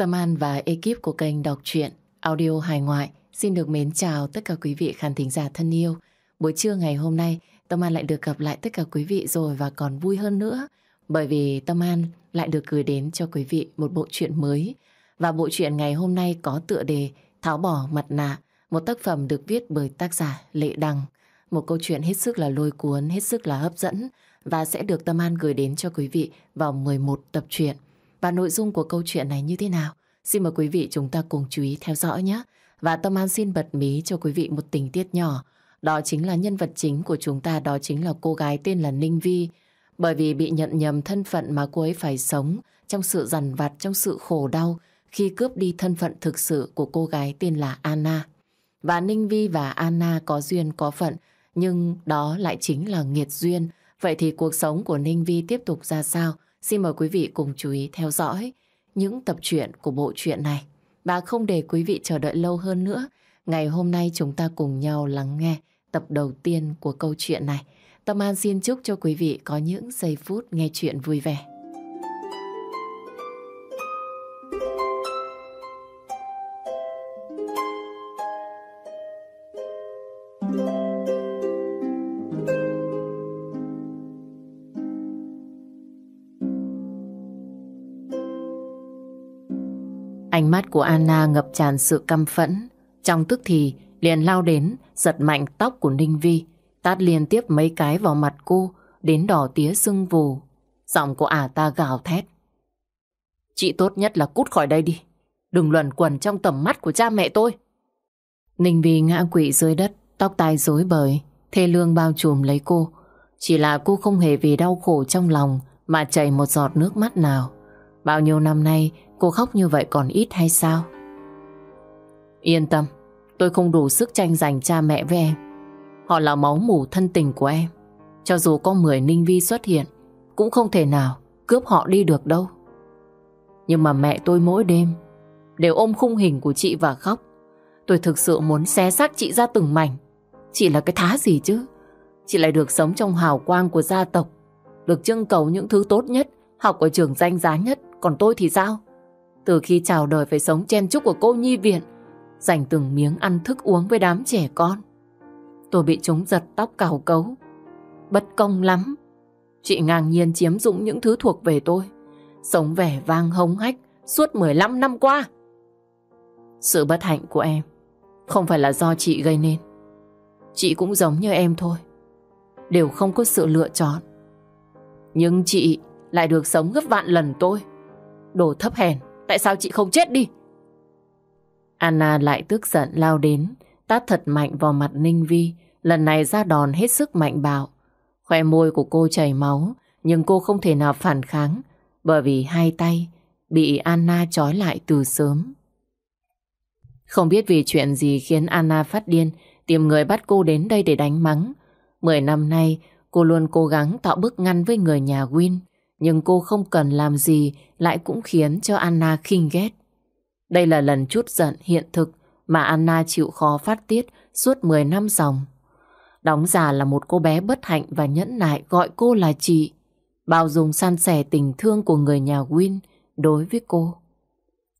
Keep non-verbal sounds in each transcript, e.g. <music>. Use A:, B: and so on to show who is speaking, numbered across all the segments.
A: Tâm An và ekip của kênh đọc truyện audio hài ngoại xin được mến chào tất cả quý vị khán thính giả thân yêu. Buổi trưa ngày hôm nay, Tâm An lại được gặp lại tất cả quý vị rồi và còn vui hơn nữa bởi vì Tâm An lại được gửi đến cho quý vị một bộ truyện mới. Và bộ truyện ngày hôm nay có tựa đề Tháo bỏ mặt nạ, một tác phẩm được viết bởi tác giả Lệ Đằng. Một câu chuyện hết sức là lôi cuốn, hết sức là hấp dẫn và sẽ được Tâm An gửi đến cho quý vị vào 11 tập truyện. Và nội dung của câu chuyện này như thế nào? Xin mời quý vị chúng ta cùng chú ý theo dõi nhé. Và Tâm An xin bật mí cho quý vị một tình tiết nhỏ. Đó chính là nhân vật chính của chúng ta, đó chính là cô gái tên là Ninh Vi. Bởi vì bị nhận nhầm thân phận mà cô ấy phải sống trong sự dằn vặt, trong sự khổ đau khi cướp đi thân phận thực sự của cô gái tên là Anna. Và Ninh Vi và Anna có duyên có phận, nhưng đó lại chính là nghiệt duyên. Vậy thì cuộc sống của Ninh Vi tiếp tục ra sao? Xin mời quý vị cùng chú ý theo dõi những tập truyện của bộ truyện này. Và không để quý vị chờ đợi lâu hơn nữa, ngày hôm nay chúng ta cùng nhau lắng nghe tập đầu tiên của câu chuyện này. Tâm An xin chúc cho quý vị có những giây phút nghe chuyện vui vẻ. Ánh mắt của Anna ngập tràn sự căm phẫn. Trong tức thì liền lao đến, giật mạnh tóc của Ninh Vi, tát liên tiếp mấy cái vào mặt cô, đến đỏ tía sưng vù. Giọng của ả ta gào thét. Chị tốt nhất là cút khỏi đây đi. Đừng luẩn quẩn trong tầm mắt của cha mẹ tôi. Ninh Vi ngã quỵ dưới đất, tóc tai rối bời, thê lương bao trùm lấy cô. Chỉ là cô không hề vì đau khổ trong lòng mà chảy một giọt nước mắt nào. Bao nhiêu năm nay cô khóc như vậy còn ít hay sao? Yên tâm, tôi không đủ sức tranh giành cha mẹ với em. Họ là máu mủ thân tình của em. Cho dù có 10 ninh vi xuất hiện, cũng không thể nào cướp họ đi được đâu. Nhưng mà mẹ tôi mỗi đêm đều ôm khung hình của chị và khóc. Tôi thực sự muốn xé xác chị ra từng mảnh. Chị là cái thá gì chứ? Chị lại được sống trong hào quang của gia tộc, được trưng cầu những thứ tốt nhất, học ở trường danh giá nhất. Còn tôi thì sao? Từ khi chào đời phải sống chen chúc của cô nhi viện, dành từng miếng ăn thức uống với đám trẻ con. Tôi bị chúng giật tóc cào cấu. Bất công lắm. Chị ngang nhiên chiếm dụng những thứ thuộc về tôi. Sống vẻ vang hống hách suốt 15 năm qua. Sự bất hạnh của em không phải là do chị gây nên. Chị cũng giống như em thôi. Đều không có sự lựa chọn. Nhưng chị lại được sống gấp vạn lần tôi. Đồ thấp hèn, tại sao chị không chết đi? Anna lại tức giận lao đến, tát thật mạnh vào mặt Ninh Vi, lần này ra đòn hết sức mạnh bạo. Khoe môi của cô chảy máu, nhưng cô không thể nào phản kháng, bởi vì hai tay bị Anna trói lại từ sớm. Không biết vì chuyện gì khiến Anna phát điên, tìm người bắt cô đến đây để đánh mắng. Mười năm nay, cô luôn cố gắng tạo bức ngăn với người nhà Win, nhưng cô không cần làm gì lại cũng khiến cho Anna khinh ghét. Đây là lần chút giận hiện thực mà Anna chịu khó phát tiết suốt 10 năm dòng. Đóng giả là một cô bé bất hạnh và nhẫn nại gọi cô là chị. Bao dung san sẻ tình thương của người nhà Win đối với cô.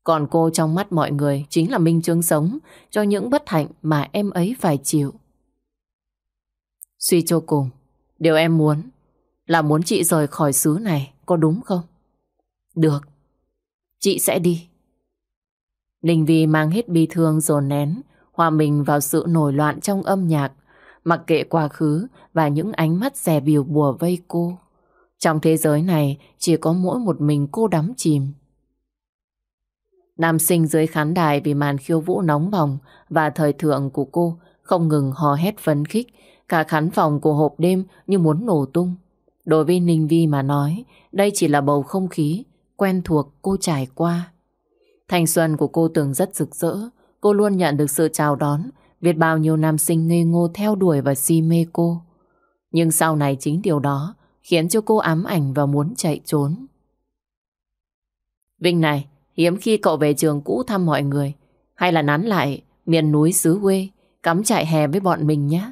A: Còn cô trong mắt mọi người chính là minh chứng sống cho những bất hạnh mà em ấy phải chịu. Suy cho cùng, điều em muốn là muốn chị rời khỏi xứ này, có đúng không? Được, chị sẽ đi. Ninh Vi mang hết bi thương dồn nén, hòa mình vào sự nổi loạn trong âm nhạc, mặc kệ quá khứ và những ánh mắt rè biểu bùa vây cô. Trong thế giới này chỉ có mỗi một mình cô đắm chìm. Nam sinh dưới khán đài vì màn khiêu vũ nóng bỏng và thời thượng của cô không ngừng hò hét phấn khích, cả khán phòng của hộp đêm như muốn nổ tung. Đối với Ninh Vi mà nói, đây chỉ là bầu không khí quen thuộc cô trải qua. Thanh xuân của cô từng rất rực rỡ, cô luôn nhận được sự chào đón, biết bao nhiêu nam sinh ngây ngô theo đuổi và si mê cô. Nhưng sau này chính điều đó khiến cho cô ám ảnh và muốn chạy trốn. Vinh này, hiếm khi cậu về trường cũ thăm mọi người, hay là nán lại miền núi xứ quê, cắm trại hè với bọn mình nhé.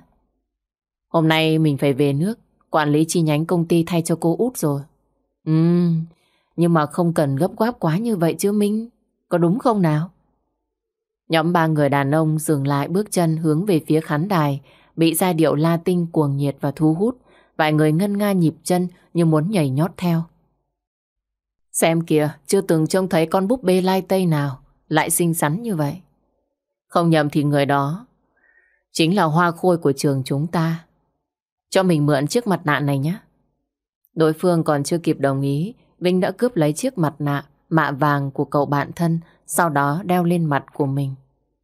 A: Hôm nay mình phải về nước, Quản lý chi nhánh công ty thay cho cô út rồi. Ừ, nhưng mà không cần gấp gáp quá như vậy chứ Minh. Có đúng không nào? Nhóm ba người đàn ông dừng lại bước chân hướng về phía khán đài, bị giai điệu la tinh cuồng nhiệt và thu hút. Vài người ngân nga nhịp chân như muốn nhảy nhót theo. Xem kìa, chưa từng trông thấy con búp bê lai tây nào lại xinh xắn như vậy. Không nhầm thì người đó chính là hoa khôi của trường chúng ta. Cho mình mượn chiếc mặt nạ này nhé. Đối phương còn chưa kịp đồng ý, Vinh đã cướp lấy chiếc mặt nạ mạ vàng của cậu bạn thân, sau đó đeo lên mặt của mình.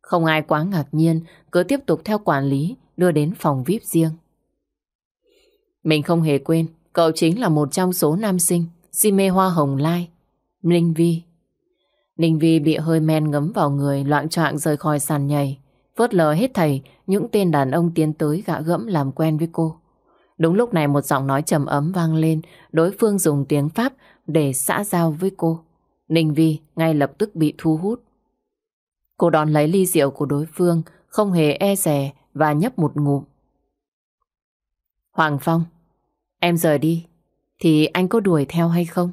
A: Không ai quá ngạc nhiên, cứ tiếp tục theo quản lý đưa đến phòng VIP riêng. Mình không hề quên, cậu chính là một trong số nam sinh si mê hoa hồng lai, linh Vi. Ninh Vi bị hơi men ngấm vào người, loạn trọng rời khỏi sàn nhảy, vớt lờ hết thầy những tên đàn ông tiến tới gạ gẫm làm quen với cô. Đúng lúc này một giọng nói trầm ấm vang lên, đối phương dùng tiếng Pháp để xã giao với cô. Ninh Vi ngay lập tức bị thu hút. Cô đón lấy ly rượu của đối phương, không hề e rè và nhấp một ngụm. Hoàng Phong, em rời đi, thì anh có đuổi theo hay không?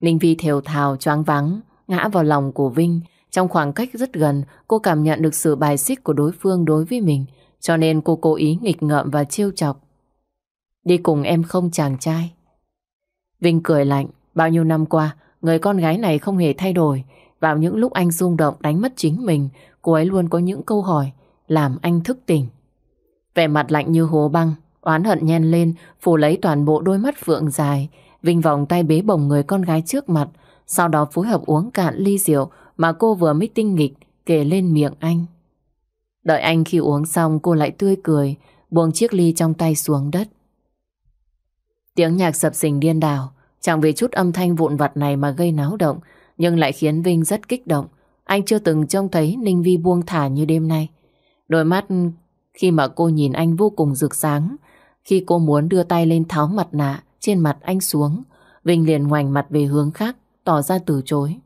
A: Ninh Vi thều thào choáng vắng, ngã vào lòng của Vinh. Trong khoảng cách rất gần, cô cảm nhận được sự bài xích của đối phương đối với mình, cho nên cô cố ý nghịch ngợm và trêu chọc. Đi cùng em không chàng trai. Vinh cười lạnh, bao nhiêu năm qua, người con gái này không hề thay đổi. Vào những lúc anh rung động đánh mất chính mình, cô ấy luôn có những câu hỏi làm anh thức tỉnh. Vẻ mặt lạnh như hồ băng, oán hận nhen lên, phủ lấy toàn bộ đôi mắt phượng dài. Vinh vòng tay bế bồng người con gái trước mặt, sau đó phối hợp uống cạn ly rượu mà cô vừa mới tinh nghịch kể lên miệng anh. Đợi anh khi uống xong cô lại tươi cười, buông chiếc ly trong tay xuống đất. Tiếng nhạc sập sình điên đảo, chẳng vì chút âm thanh vụn vặt này mà gây náo động, nhưng lại khiến Vinh rất kích động. Anh chưa từng trông thấy Ninh Vi buông thả như đêm nay. Đôi mắt khi mà cô nhìn anh vô cùng rực sáng, khi cô muốn đưa tay lên tháo mặt nạ trên mặt anh xuống, Vinh liền ngoảnh mặt về hướng khác, tỏ ra từ chối.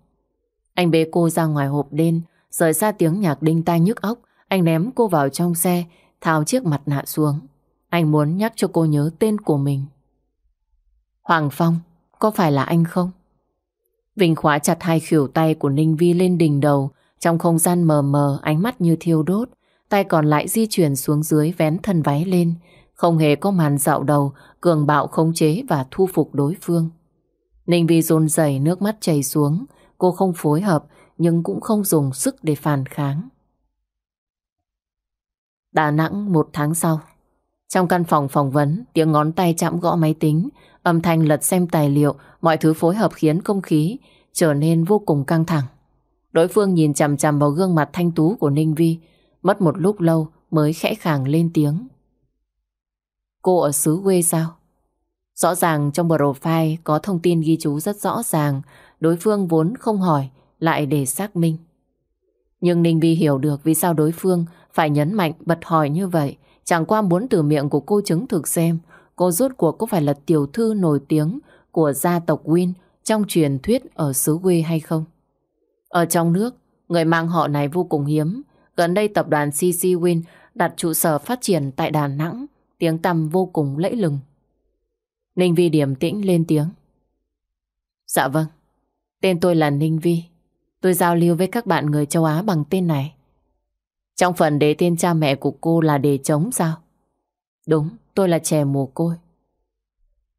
A: Anh bế cô ra ngoài hộp đêm, rời xa tiếng nhạc đinh tai nhức óc, anh ném cô vào trong xe, tháo chiếc mặt nạ xuống. Anh muốn nhắc cho cô nhớ tên của mình. Hoàng Phong, có phải là anh không? Vinh khóa chặt hai khỉu tay của Ninh Vi lên đỉnh đầu, trong không gian mờ mờ, ánh mắt như thiêu đốt, tay còn lại di chuyển xuống dưới vén thân váy lên, không hề có màn dạo đầu, cường bạo khống chế và thu phục đối phương. Ninh Vi run rẩy nước mắt chảy xuống, cô không phối hợp nhưng cũng không dùng sức để phản kháng. Đà Nẵng một tháng sau. Trong căn phòng phỏng vấn, tiếng ngón tay chạm gõ máy tính, âm thanh lật xem tài liệu, mọi thứ phối hợp khiến không khí trở nên vô cùng căng thẳng. Đối phương nhìn chằm chằm vào gương mặt thanh tú của Ninh Vi, mất một lúc lâu mới khẽ khàng lên tiếng. Cô ở xứ quê sao? Rõ ràng trong profile có thông tin ghi chú rất rõ ràng, đối phương vốn không hỏi, lại để xác minh. Nhưng Ninh Vi hiểu được vì sao đối phương phải nhấn mạnh bật hỏi như vậy, chẳng qua muốn từ miệng của cô chứng thực xem cô rốt cuộc có phải là tiểu thư nổi tiếng của gia tộc Win trong truyền thuyết ở xứ quê hay không. Ở trong nước, người mang họ này vô cùng hiếm. Gần đây tập đoàn CC Win đặt trụ sở phát triển tại Đà Nẵng, tiếng tăm vô cùng lẫy lừng. Ninh Vi điểm tĩnh lên tiếng. Dạ vâng, tên tôi là Ninh Vi. Tôi giao lưu với các bạn người châu Á bằng tên này. Trong phần đề tên cha mẹ của cô là đề trống sao? Đúng, tôi là trẻ mồ côi.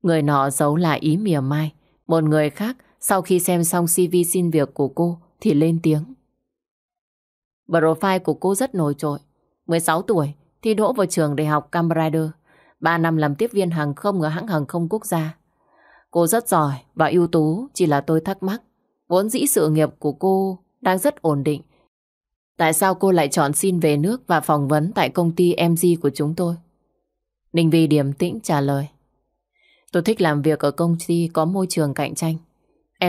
A: Người nọ giấu lại ý mỉa mai. Một người khác sau khi xem xong CV xin việc của cô thì lên tiếng. Profile của cô rất nổi trội. 16 tuổi, thi đỗ vào trường đại học Cambrider. 3 năm làm tiếp viên hàng không ở hãng hàng không quốc gia. Cô rất giỏi và ưu tú, chỉ là tôi thắc mắc. Vốn dĩ sự nghiệp của cô đang rất ổn định. Tại sao cô lại chọn xin về nước và phỏng vấn tại công ty MG của chúng tôi? Ninh Vi điềm tĩnh trả lời. Tôi thích làm việc ở công ty có môi trường cạnh tranh.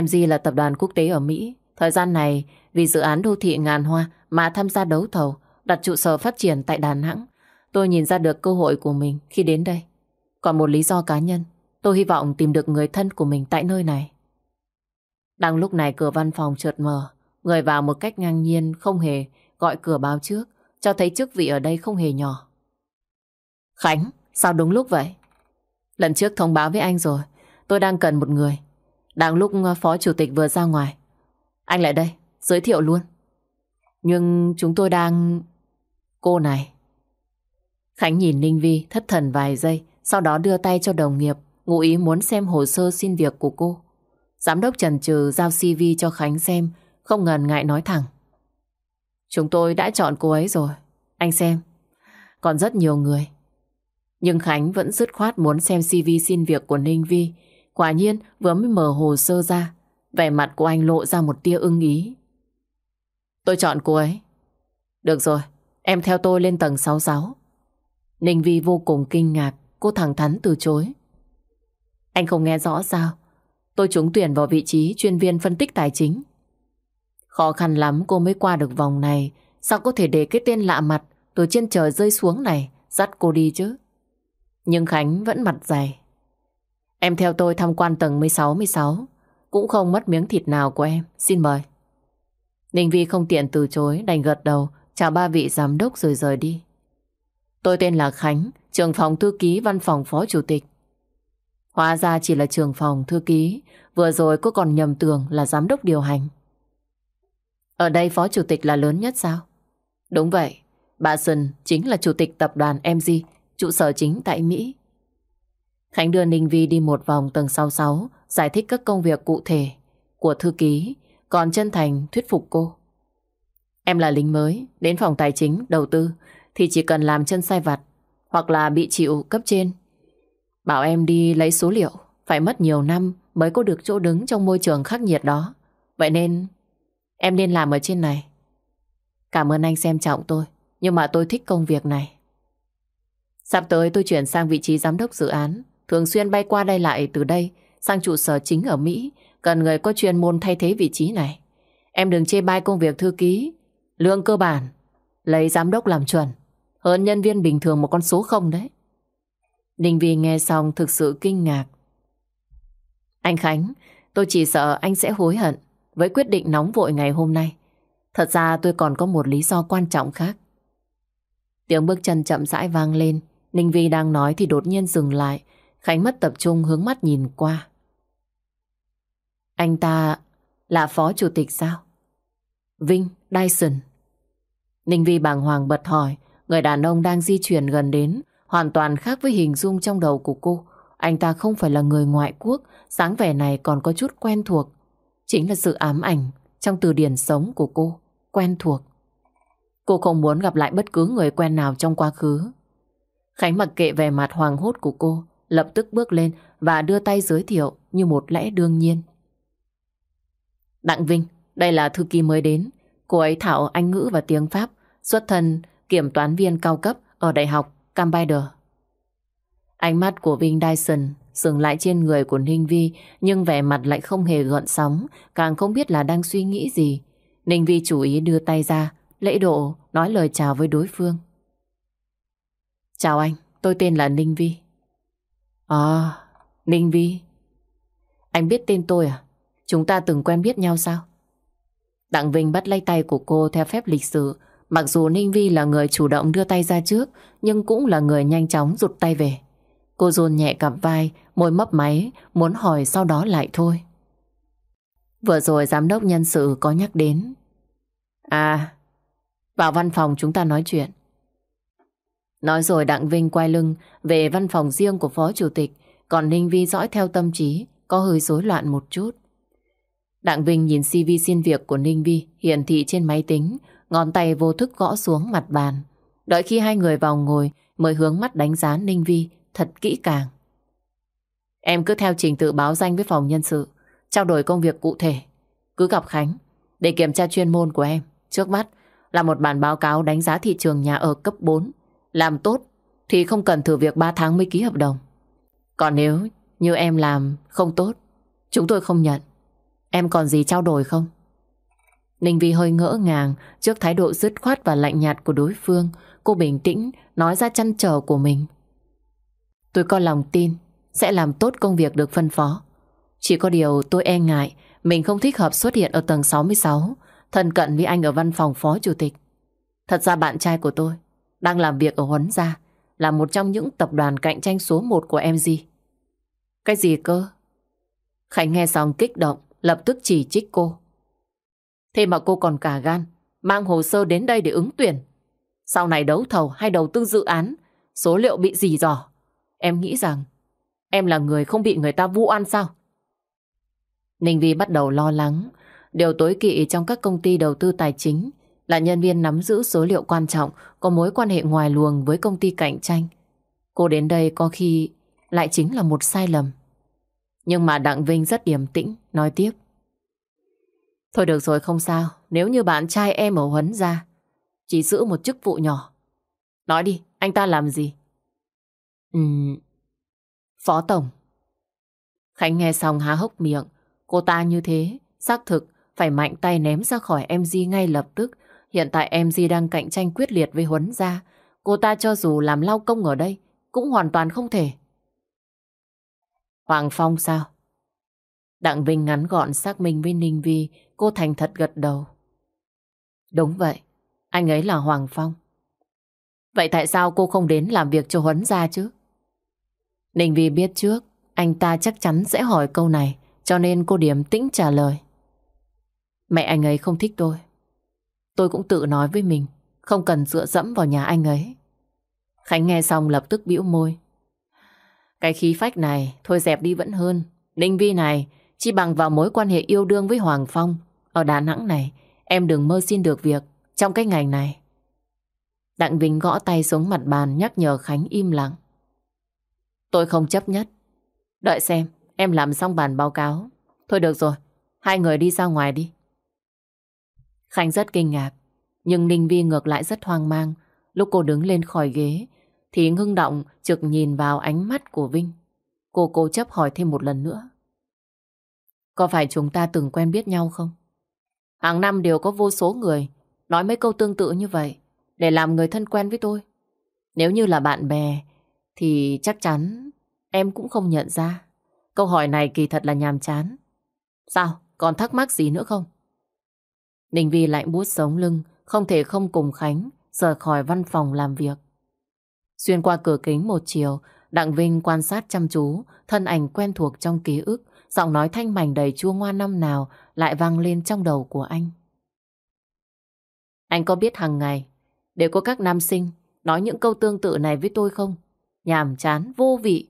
A: MG là tập đoàn quốc tế ở Mỹ. Thời gian này, vì dự án đô thị ngàn hoa mà tham gia đấu thầu, đặt trụ sở phát triển tại Đà Nẵng. Tôi nhìn ra được cơ hội của mình khi đến đây. Còn một lý do cá nhân, tôi hy vọng tìm được người thân của mình tại nơi này. Đang lúc này cửa văn phòng chợt mở, người vào một cách ngang nhiên không hề gọi cửa báo trước, cho thấy chức vị ở đây không hề nhỏ. Khánh, sao đúng lúc vậy? Lần trước thông báo với anh rồi, tôi đang cần một người. Đang lúc ờ, phó chủ tịch vừa ra ngoài. Anh lại đây, giới thiệu luôn. Nhưng chúng tôi đang... Cô này. Khánh nhìn Ninh Vi thất thần vài giây, sau đó đưa tay cho đồng nghiệp, ngụ ý muốn xem hồ sơ xin việc của cô. Giám đốc trần trừ giao CV cho Khánh xem, không ngần ngại nói thẳng. Chúng tôi đã chọn cô ấy rồi. Anh xem. Còn rất nhiều người. Nhưng Khánh vẫn dứt khoát muốn xem CV xin việc của Ninh Vi. Quả nhiên vừa mới mở hồ sơ ra. Vẻ mặt của anh lộ ra một tia ưng ý. Tôi chọn cô ấy. Được rồi, em theo tôi lên tầng 66. Ninh Vi vô cùng kinh ngạc, cô thẳng thắn từ chối. Anh không nghe rõ sao? Tôi trúng tuyển vào vị trí chuyên viên phân tích tài chính. Khó khăn lắm cô mới qua được vòng này. Sao có thể để cái tên lạ mặt từ trên trời rơi xuống này dắt cô đi chứ? Nhưng Khánh vẫn mặt dày. Em theo tôi tham quan tầng 16-16. Cũng không mất miếng thịt nào của em. Xin mời. Ninh Vi không tiện từ chối, đành gật đầu, chào ba vị giám đốc rồi rời đi. Tôi tên là Khánh, trưởng phòng thư ký văn phòng phó chủ tịch. Hóa ra chỉ là trưởng phòng thư ký, vừa rồi cô còn nhầm tưởng là giám đốc điều hành. Ở đây phó chủ tịch là lớn nhất sao? Đúng vậy, bà Sơn chính là chủ tịch tập đoàn MG, trụ sở chính tại Mỹ. Khánh đưa Ninh Vi đi một vòng tầng 66, giải thích các công việc cụ thể của thư ký, còn chân thành thuyết phục cô. Em là lính mới, đến phòng tài chính, đầu tư, thì chỉ cần làm chân sai vặt, hoặc là bị chịu cấp trên. Bảo em đi lấy số liệu, phải mất nhiều năm mới có được chỗ đứng trong môi trường khắc nghiệt đó. Vậy nên Em nên làm ở trên này. Cảm ơn anh xem trọng tôi, nhưng mà tôi thích công việc này. Sắp tới tôi chuyển sang vị trí giám đốc dự án, thường xuyên bay qua đây lại từ đây sang trụ sở chính ở Mỹ, cần người có chuyên môn thay thế vị trí này. Em đừng chê bai công việc thư ký, lương cơ bản, lấy giám đốc làm chuẩn, hơn nhân viên bình thường một con số không đấy. Đình Vi nghe xong thực sự kinh ngạc. Anh Khánh, tôi chỉ sợ anh sẽ hối hận với quyết định nóng vội ngày hôm nay. Thật ra tôi còn có một lý do quan trọng khác. Tiếng bước chân chậm rãi vang lên, Ninh Vi đang nói thì đột nhiên dừng lại, Khánh mất tập trung hướng mắt nhìn qua. Anh ta là phó chủ tịch sao? Vinh Dyson. Ninh Vi bàng hoàng bật hỏi, người đàn ông đang di chuyển gần đến, hoàn toàn khác với hình dung trong đầu của cô. Anh ta không phải là người ngoại quốc, dáng vẻ này còn có chút quen thuộc. Chính là sự ám ảnh trong từ điển sống của cô, quen thuộc. Cô không muốn gặp lại bất cứ người quen nào trong quá khứ. Khánh mặc kệ về mặt hoàng hốt của cô, lập tức bước lên và đưa tay giới thiệu như một lẽ đương nhiên. Đặng Vinh, đây là thư ký mới đến. Cô ấy thạo Anh ngữ và tiếng Pháp, xuất thân kiểm toán viên cao cấp ở Đại học Cambider. Ánh mắt của Vinh Dyson dừng lại trên người của Ninh Vi nhưng vẻ mặt lại không hề gợn sóng, càng không biết là đang suy nghĩ gì. Ninh Vi chủ ý đưa tay ra, lễ độ nói lời chào với đối phương. Chào anh, tôi tên là Ninh Vi. À, Ninh Vi. Anh biết tên tôi à? Chúng ta từng quen biết nhau sao? Đặng Vinh bắt lấy tay của cô theo phép lịch sử. Mặc dù Ninh Vi là người chủ động đưa tay ra trước, nhưng cũng là người nhanh chóng rụt tay về. Cô dồn nhẹ cặp vai, môi mấp máy, muốn hỏi sau đó lại thôi. Vừa rồi giám đốc nhân sự có nhắc đến. À, vào văn phòng chúng ta nói chuyện. Nói rồi Đặng Vinh quay lưng về văn phòng riêng của Phó Chủ tịch, còn Ninh Vi dõi theo tâm trí, có hơi rối loạn một chút. Đặng Vinh nhìn CV xin việc của Ninh Vi hiển thị trên máy tính, ngón tay vô thức gõ xuống mặt bàn. Đợi khi hai người vào ngồi mới hướng mắt đánh giá Ninh Vi thật kỹ càng. Em cứ theo trình tự báo danh với phòng nhân sự, trao đổi công việc cụ thể. Cứ gặp Khánh để kiểm tra chuyên môn của em. Trước mắt là một bản báo cáo đánh giá thị trường nhà ở cấp 4. Làm tốt thì không cần thử việc 3 tháng mới ký hợp đồng. Còn nếu như em làm không tốt, chúng tôi không nhận. Em còn gì trao đổi không? Ninh Vi hơi ngỡ ngàng trước thái độ dứt khoát và lạnh nhạt của đối phương. Cô bình tĩnh nói ra chăn trở của mình. Tôi có lòng tin sẽ làm tốt công việc được phân phó. Chỉ có điều tôi e ngại mình không thích hợp xuất hiện ở tầng 66, thân cận với anh ở văn phòng phó chủ tịch. Thật ra bạn trai của tôi đang làm việc ở Huấn Gia, là một trong những tập đoàn cạnh tranh số 1 của MG. Cái gì cơ? Khánh nghe xong kích động, lập tức chỉ trích cô. Thế mà cô còn cả gan, mang hồ sơ đến đây để ứng tuyển. Sau này đấu thầu hay đầu tư dự án, số liệu bị gì dò. Em nghĩ rằng em là người không bị người ta vu oan sao? Ninh Vi bắt đầu lo lắng. Điều tối kỵ trong các công ty đầu tư tài chính là nhân viên nắm giữ số liệu quan trọng có mối quan hệ ngoài luồng với công ty cạnh tranh. Cô đến đây có khi lại chính là một sai lầm. Nhưng mà Đặng Vinh rất điềm tĩnh, nói tiếp. Thôi được rồi không sao, nếu như bạn trai em ở Huấn ra, chỉ giữ một chức vụ nhỏ. Nói đi, anh ta làm gì? Ừm, Phó Tổng. Khánh nghe xong há hốc miệng, cô ta như thế, xác thực phải mạnh tay ném ra khỏi MG ngay lập tức. Hiện tại em di đang cạnh tranh quyết liệt với Huấn gia. Cô ta cho dù làm lao công ở đây, cũng hoàn toàn không thể. Hoàng Phong sao? Đặng Vinh ngắn gọn xác minh với Ninh Vi, cô thành thật gật đầu. Đúng vậy, anh ấy là Hoàng Phong. Vậy tại sao cô không đến làm việc cho Huấn gia chứ? Ninh Vi biết trước, anh ta chắc chắn sẽ hỏi câu này, cho nên cô điểm tĩnh trả lời. Mẹ anh ấy không thích tôi. Tôi cũng tự nói với mình, không cần dựa dẫm vào nhà anh ấy. Khánh nghe xong lập tức bĩu môi. Cái khí phách này thôi dẹp đi vẫn hơn. Ninh Vi này chỉ bằng vào mối quan hệ yêu đương với Hoàng Phong. Ở Đà Nẵng này em đừng mơ xin được việc trong cái ngành này. Đặng Vinh gõ tay xuống mặt bàn nhắc nhở Khánh im lặng. Tôi không chấp nhất. Đợi xem, em làm xong bản báo cáo. Thôi được rồi, hai người đi ra ngoài đi. Khánh rất kinh ngạc, nhưng Ninh Vi ngược lại rất hoang mang. Lúc cô đứng lên khỏi ghế, thì ngưng động trực nhìn vào ánh mắt của Vinh. Cô cố chấp hỏi thêm một lần nữa. Có phải chúng ta từng quen biết nhau không? Hàng năm đều có vô số người nói mấy câu tương tự như vậy để làm người thân quen với tôi. Nếu như là bạn bè thì chắc chắn em cũng không nhận ra. Câu hỏi này kỳ thật là nhàm chán. Sao? Còn thắc mắc gì nữa không? Đình Vi lạnh bút sống lưng, không thể không cùng Khánh rời khỏi văn phòng làm việc. Xuyên qua cửa kính một chiều, Đặng Vinh quan sát chăm chú, thân ảnh quen thuộc trong ký ức, giọng nói thanh mảnh đầy chua ngoa năm nào lại vang lên trong đầu của anh. Anh có biết hàng ngày đều có các nam sinh nói những câu tương tự này với tôi không? Nhàm chán, vô vị.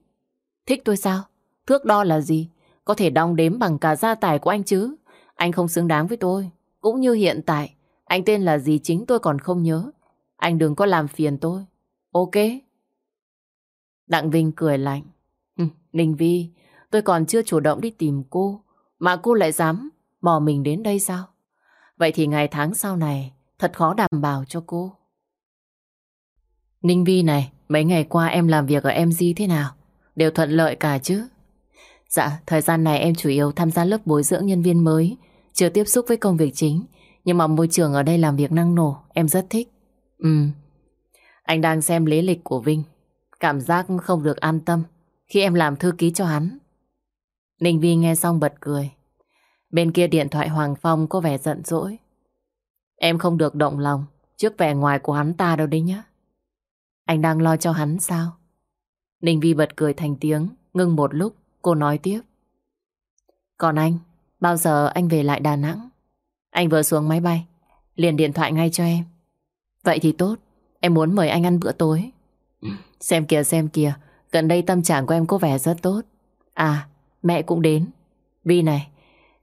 A: Thích tôi sao? Thước đo là gì? Có thể đong đếm bằng cả gia tài của anh chứ. Anh không xứng đáng với tôi. Cũng như hiện tại, anh tên là gì chính tôi còn không nhớ. Anh đừng có làm phiền tôi. Ok. Đặng Vinh cười lạnh. Ninh Vi, tôi còn chưa chủ động đi tìm cô, mà cô lại dám bỏ mình đến đây sao? Vậy thì ngày tháng sau này thật khó đảm bảo cho cô. Ninh Vi này, mấy ngày qua em làm việc ở MG thế nào? Đều thuận lợi cả chứ? Dạ, thời gian này em chủ yếu tham gia lớp bồi dưỡng nhân viên mới, chưa tiếp xúc với công việc chính, nhưng mà môi trường ở đây làm việc năng nổ, em rất thích. Ừ, anh đang xem lý lịch của Vinh. Cảm giác không được an tâm khi em làm thư ký cho hắn. Ninh Vi nghe xong bật cười. Bên kia điện thoại Hoàng Phong có vẻ giận dỗi. Em không được động lòng trước vẻ ngoài của hắn ta đâu đấy nhá. Anh đang lo cho hắn sao? Ninh Vi bật cười thành tiếng, ngưng một lúc, cô nói tiếp. Còn anh, bao giờ anh về lại Đà Nẵng? Anh vừa xuống máy bay, liền điện thoại ngay cho em. Vậy thì tốt, Em muốn mời anh ăn bữa tối. Xem kìa xem kìa, gần đây tâm trạng của em có vẻ rất tốt. À, mẹ cũng đến. Vi này,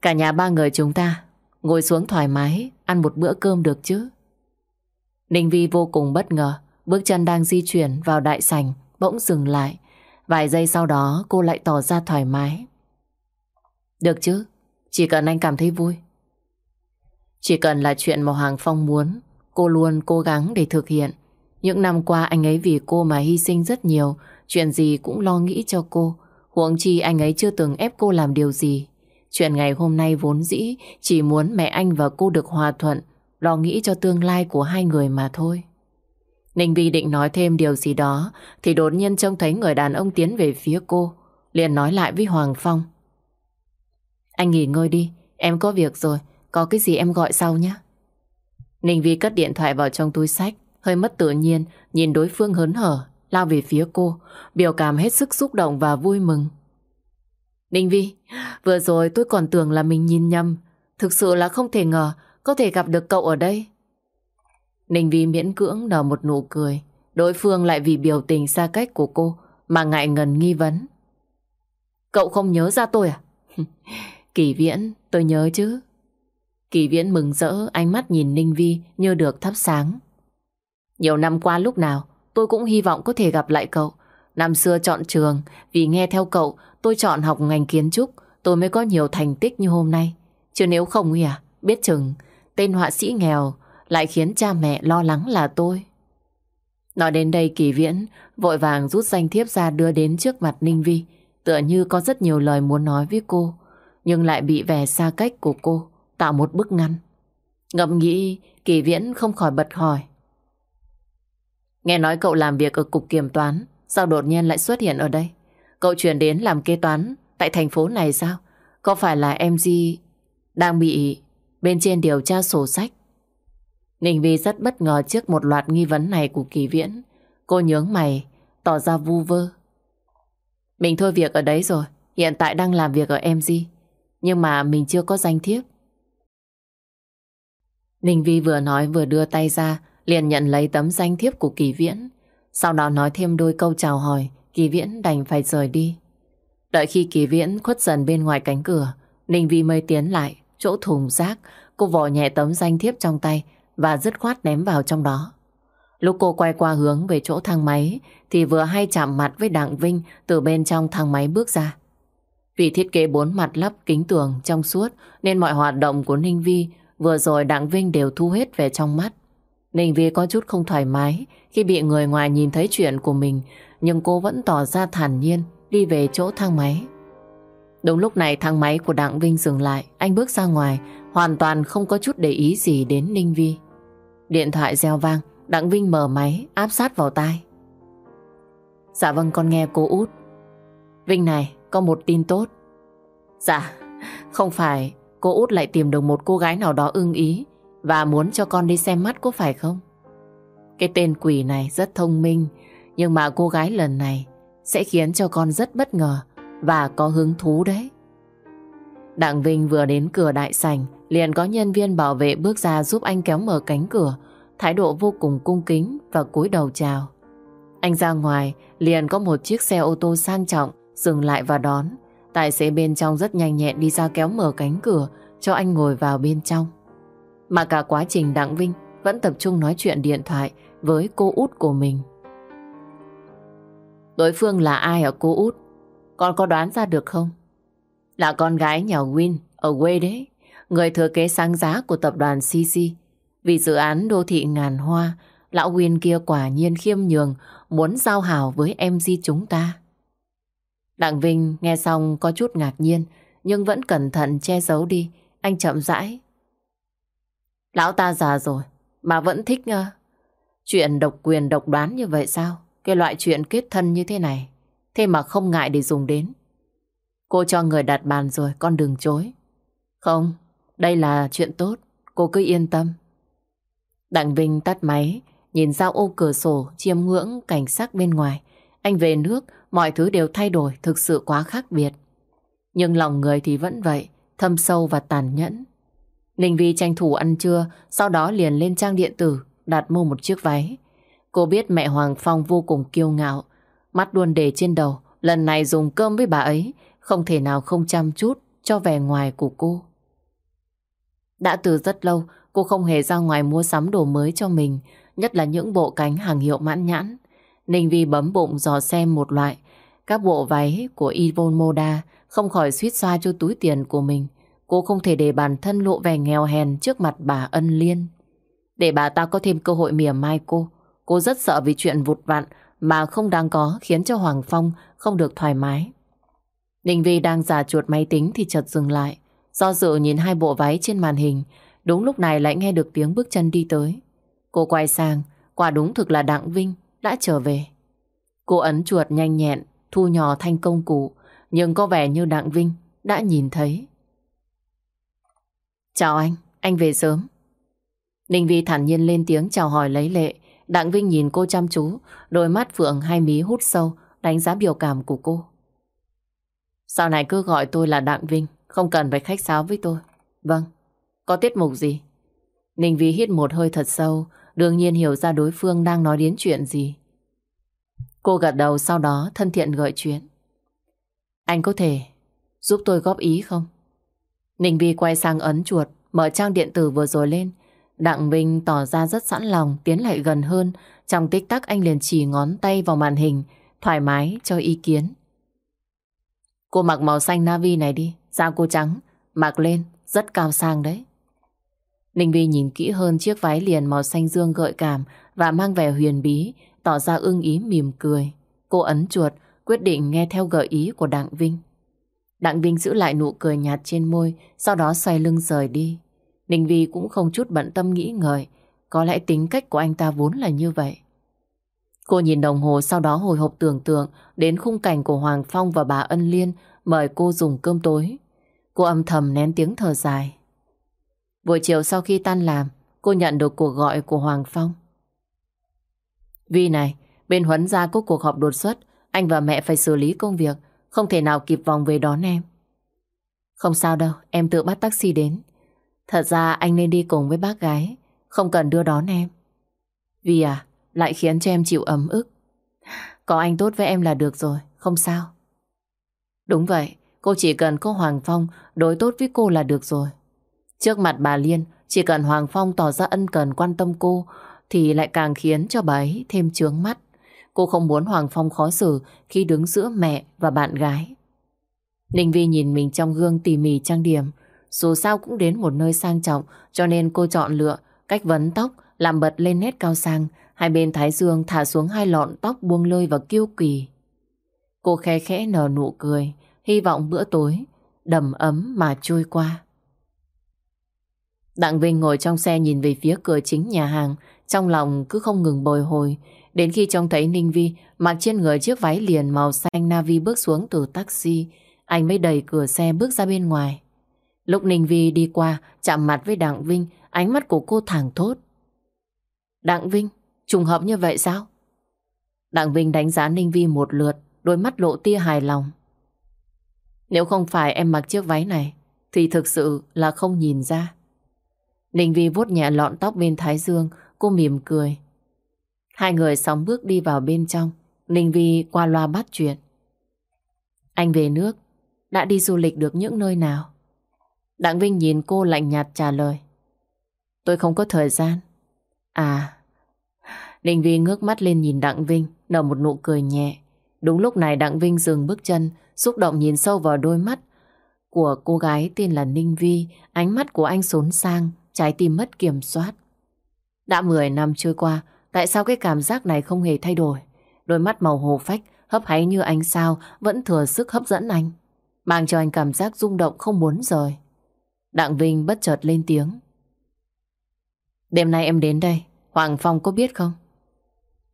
A: cả nhà ba người chúng ta ngồi xuống thoải mái, ăn một bữa cơm được chứ. Ninh Vi vô cùng bất ngờ, bước chân đang di chuyển vào đại sảnh, bỗng dừng lại. Vài giây sau đó cô lại tỏ ra thoải mái. Được chứ, chỉ cần anh cảm thấy vui. Chỉ cần là chuyện mà Hoàng Phong muốn, cô luôn cố gắng để thực hiện. Những năm qua anh ấy vì cô mà hy sinh rất nhiều, chuyện gì cũng lo nghĩ cho cô. Huống chi anh ấy chưa từng ép cô làm điều gì. Chuyện ngày hôm nay vốn dĩ chỉ muốn mẹ anh và cô được hòa thuận, lo nghĩ cho tương lai của hai người mà thôi. Ninh Vi định nói thêm điều gì đó thì đột nhiên trông thấy người đàn ông tiến về phía cô, liền nói lại với Hoàng Phong. Anh nghỉ ngơi đi, em có việc rồi, có cái gì em gọi sau nhé. Ninh Vi cất điện thoại vào trong túi sách, hơi mất tự nhiên, nhìn đối phương hớn hở, lao về phía cô, biểu cảm hết sức xúc động và vui mừng. Ninh Vi, vừa rồi tôi còn tưởng là mình nhìn nhầm, thực sự là không thể ngờ có thể gặp được cậu ở đây? Ninh Vi miễn cưỡng nở một nụ cười. Đối phương lại vì biểu tình xa cách của cô mà ngại ngần nghi vấn. Cậu không nhớ ra tôi à? Kỳ viễn, tôi nhớ chứ. Kỳ viễn mừng rỡ, ánh mắt nhìn Ninh Vi như được thắp sáng. Nhiều năm qua lúc nào, tôi cũng hy vọng có thể gặp lại cậu. Năm xưa chọn trường, vì nghe theo cậu, tôi chọn học ngành kiến trúc, tôi mới có nhiều thành tích như hôm nay. Chứ nếu không ý à, biết chừng, tên họa sĩ nghèo lại khiến cha mẹ lo lắng là tôi. Nói đến đây kỳ viễn, vội vàng rút danh thiếp ra đưa đến trước mặt Ninh Vi, tựa như có rất nhiều lời muốn nói với cô, nhưng lại bị vẻ xa cách của cô, tạo một bức ngăn. Ngậm nghĩ, kỳ viễn không khỏi bật hỏi. Nghe nói cậu làm việc ở cục kiểm toán, sao đột nhiên lại xuất hiện ở đây? Cậu chuyển đến làm kế toán tại thành phố này sao? Có phải là em di đang bị bên trên điều tra sổ sách? Ninh Vi rất bất ngờ trước một loạt nghi vấn này của Kỳ Viễn. Cô nhướng mày, tỏ ra vu vơ. Mình thôi việc ở đấy rồi, hiện tại đang làm việc ở em di nhưng mà mình chưa có danh thiếp. Ninh Vi vừa nói vừa đưa tay ra, liền nhận lấy tấm danh thiếp của Kỳ Viễn. Sau đó nói thêm đôi câu chào hỏi, Kỳ Viễn đành phải rời đi. Đợi khi Kỳ Viễn khuất dần bên ngoài cánh cửa, Ninh Vi mới tiến lại, chỗ thùng rác, cô vò nhẹ tấm danh thiếp trong tay và dứt khoát ném vào trong đó. Lúc cô quay qua hướng về chỗ thang máy thì vừa hay chạm mặt với Đặng Vinh từ bên trong thang máy bước ra. Vì thiết kế bốn mặt lắp kính tường trong suốt, nên mọi hoạt động của Ninh Vi vừa rồi Đặng Vinh đều thu hết về trong mắt. Ninh Vi có chút không thoải mái khi bị người ngoài nhìn thấy chuyện của mình, nhưng cô vẫn tỏ ra thản nhiên, đi về chỗ thang máy. Đúng lúc này thang máy của Đặng Vinh dừng lại, anh bước ra ngoài, hoàn toàn không có chút để ý gì đến Ninh Vi. Điện thoại reo vang, Đặng Vinh mở máy, áp sát vào tai. Dạ vâng con nghe cô út. Vinh này có một tin tốt. Dạ không phải cô út lại tìm được một cô gái nào đó ưng ý và muốn cho con đi xem mắt có phải không? Cái tên quỷ này rất thông minh, nhưng mà cô gái lần này sẽ khiến cho con rất bất ngờ và có hứng thú đấy. Đặng Vinh vừa đến cửa đại sảnh, liền có nhân viên bảo vệ bước ra giúp anh kéo mở cánh cửa, thái độ vô cùng cung kính và cúi đầu chào. Anh ra ngoài, liền có một chiếc xe ô tô sang trọng dừng lại và đón. Tài xế bên trong rất nhanh nhẹn đi ra kéo mở cánh cửa cho anh ngồi vào bên trong. Mà cả quá trình Đặng Vinh vẫn tập trung nói chuyện điện thoại với cô út của mình. Đối phương là ai ở cô út? Con có đoán ra được không? Là con gái nhà Win ở quê đấy. Người thừa kế sáng giá của tập đoàn CC. Vì dự án đô thị ngàn hoa, lão Win kia quả nhiên khiêm nhường muốn giao hảo với MG chúng ta. Đặng Vinh nghe xong có chút ngạc nhiên nhưng vẫn cẩn thận che giấu đi. Anh chậm rãi. Lão ta già rồi mà vẫn thích uh, chuyện độc quyền độc đoán như vậy sao? Cái loại chuyện kết thân như thế này. Thế mà không ngại để dùng đến. Cô cho người đặt bàn rồi, con đừng chối. Không, đây là chuyện tốt, cô cứ yên tâm. Đặng Vinh tắt máy, nhìn ra ô cửa sổ chiêm ngưỡng cảnh sắc bên ngoài. Anh về nước, mọi thứ đều thay đổi, thực sự quá khác biệt. Nhưng lòng người thì vẫn vậy, thâm sâu và tàn nhẫn. Ninh Vi tranh thủ ăn trưa, sau đó liền lên trang điện tử, đặt mua một chiếc váy. Cô biết mẹ Hoàng Phong vô cùng kiêu ngạo, mắt luôn để trên đầu, lần này dùng cơm với bà ấy, không thể nào không chăm chút cho vẻ ngoài của cô. Đã từ rất lâu, cô không hề ra ngoài mua sắm đồ mới cho mình, nhất là những bộ cánh hàng hiệu mãn nhãn. Ninh Vi bấm bụng dò xem một loại, các bộ váy của Yvonne Moda không khỏi suýt xoa cho túi tiền của mình. Cô không thể để bản thân lộ vẻ nghèo hèn trước mặt bà Ân Liên. Để bà ta có thêm cơ hội mỉa mai cô, cô rất sợ vì chuyện vụt vặn mà không đáng có khiến cho Hoàng Phong không được thoải mái. Ninh Vi đang giả chuột máy tính thì chợt dừng lại. Do dự nhìn hai bộ váy trên màn hình, đúng lúc này lại nghe được tiếng bước chân đi tới. Cô quay sang, quả đúng thực là Đặng Vinh đã trở về. Cô ấn chuột nhanh nhẹn, thu nhỏ thanh công cụ, nhưng có vẻ như Đặng Vinh đã nhìn thấy. Chào anh, anh về sớm. Ninh Vi thản nhiên lên tiếng chào hỏi lấy lệ. Đặng Vinh nhìn cô chăm chú, đôi mắt phượng hai mí hút sâu, đánh giá biểu cảm của cô. Sau này cứ gọi tôi là Đặng Vinh, không cần phải khách sáo với tôi. Vâng, có tiết mục gì? Ninh Vi hít một hơi thật sâu, đương nhiên hiểu ra đối phương đang nói đến chuyện gì. Cô gật đầu sau đó thân thiện gợi chuyện. Anh có thể giúp tôi góp ý không? Ninh Vi quay sang ấn chuột, mở trang điện tử vừa rồi lên. Đặng Vinh tỏ ra rất sẵn lòng tiến lại gần hơn. Trong tích tắc anh liền chỉ ngón tay vào màn hình, thoải mái cho ý kiến. Cô mặc màu xanh navy này đi, da cô trắng, mặc lên, rất cao sang đấy. Ninh Vi nhìn kỹ hơn chiếc váy liền màu xanh dương gợi cảm và mang vẻ huyền bí, tỏ ra ưng ý mỉm cười. Cô ấn chuột, quyết định nghe theo gợi ý của Đặng Vinh. Đặng Vinh giữ lại nụ cười nhạt trên môi, sau đó xoay lưng rời đi. Ninh Vi cũng không chút bận tâm nghĩ ngợi, có lẽ tính cách của anh ta vốn là như vậy. Cô nhìn đồng hồ sau đó hồi hộp tưởng tượng đến khung cảnh của Hoàng Phong và bà Ân Liên mời cô dùng cơm tối. Cô âm thầm nén tiếng thở dài. Buổi chiều sau khi tan làm, cô nhận được cuộc gọi của Hoàng Phong. Vi này, bên Huấn gia có cuộc họp đột xuất, anh và mẹ phải xử lý công việc, không thể nào kịp vòng về đón em. Không sao đâu, em tự bắt taxi đến. Thật ra anh nên đi cùng với bác gái, không cần đưa đón em. Vì à, lại khiến cho em chịu ấm ức. Có anh tốt với em là được rồi, không sao. Đúng vậy, cô chỉ cần có Hoàng Phong đối tốt với cô là được rồi. Trước mặt bà Liên, chỉ cần Hoàng Phong tỏ ra ân cần quan tâm cô thì lại càng khiến cho bà ấy thêm chướng mắt. Cô không muốn Hoàng Phong khó xử khi đứng giữa mẹ và bạn gái. Ninh Vi nhìn mình trong gương tỉ mỉ trang điểm. Dù sao cũng đến một nơi sang trọng cho nên cô chọn lựa cách vấn tóc làm bật lên nét cao sang. Hai bên thái dương thả xuống hai lọn tóc buông lơi và kiêu kỳ. Cô khe khẽ nở nụ cười, hy vọng bữa tối đầm ấm mà trôi qua. Đặng Vinh ngồi trong xe nhìn về phía cửa chính nhà hàng, trong lòng cứ không ngừng bồi hồi. Đến khi trông thấy Ninh Vi mặc trên người chiếc váy liền màu xanh Navi bước xuống từ taxi, anh mới đẩy cửa xe bước ra bên ngoài. Lúc Ninh Vi đi qua, chạm mặt với Đặng Vinh, ánh mắt của cô thẳng thốt. Đặng Vinh, trùng hợp như vậy sao? Đặng Vinh đánh giá Ninh Vi một lượt, đôi mắt lộ tia hài lòng. Nếu không phải em mặc chiếc váy này, thì thực sự là không nhìn ra. Ninh Vi vuốt nhẹ lọn tóc bên thái dương, cô mỉm cười. Hai người sóng bước đi vào bên trong, Ninh Vi qua loa bắt chuyện. Anh về nước, đã đi du lịch được những nơi nào? Đặng Vinh nhìn cô lạnh nhạt trả lời. Tôi không có thời gian. À, Ninh Vi ngước mắt lên nhìn Đặng Vinh, nở một nụ cười nhẹ. Đúng lúc này Đặng Vinh dừng bước chân, xúc động nhìn sâu vào đôi mắt của cô gái tên là Ninh Vi. Ánh mắt của anh xốn sang, trái tim mất kiểm soát. Đã 10 năm trôi qua, tại sao cái cảm giác này không hề thay đổi? Đôi mắt màu hồ phách, hấp háy như ánh sao, vẫn thừa sức hấp dẫn anh. Mang cho anh cảm giác rung động không muốn rời. Đặng Vinh bất chợt lên tiếng. Đêm nay em đến đây, Hoàng Phong có biết không?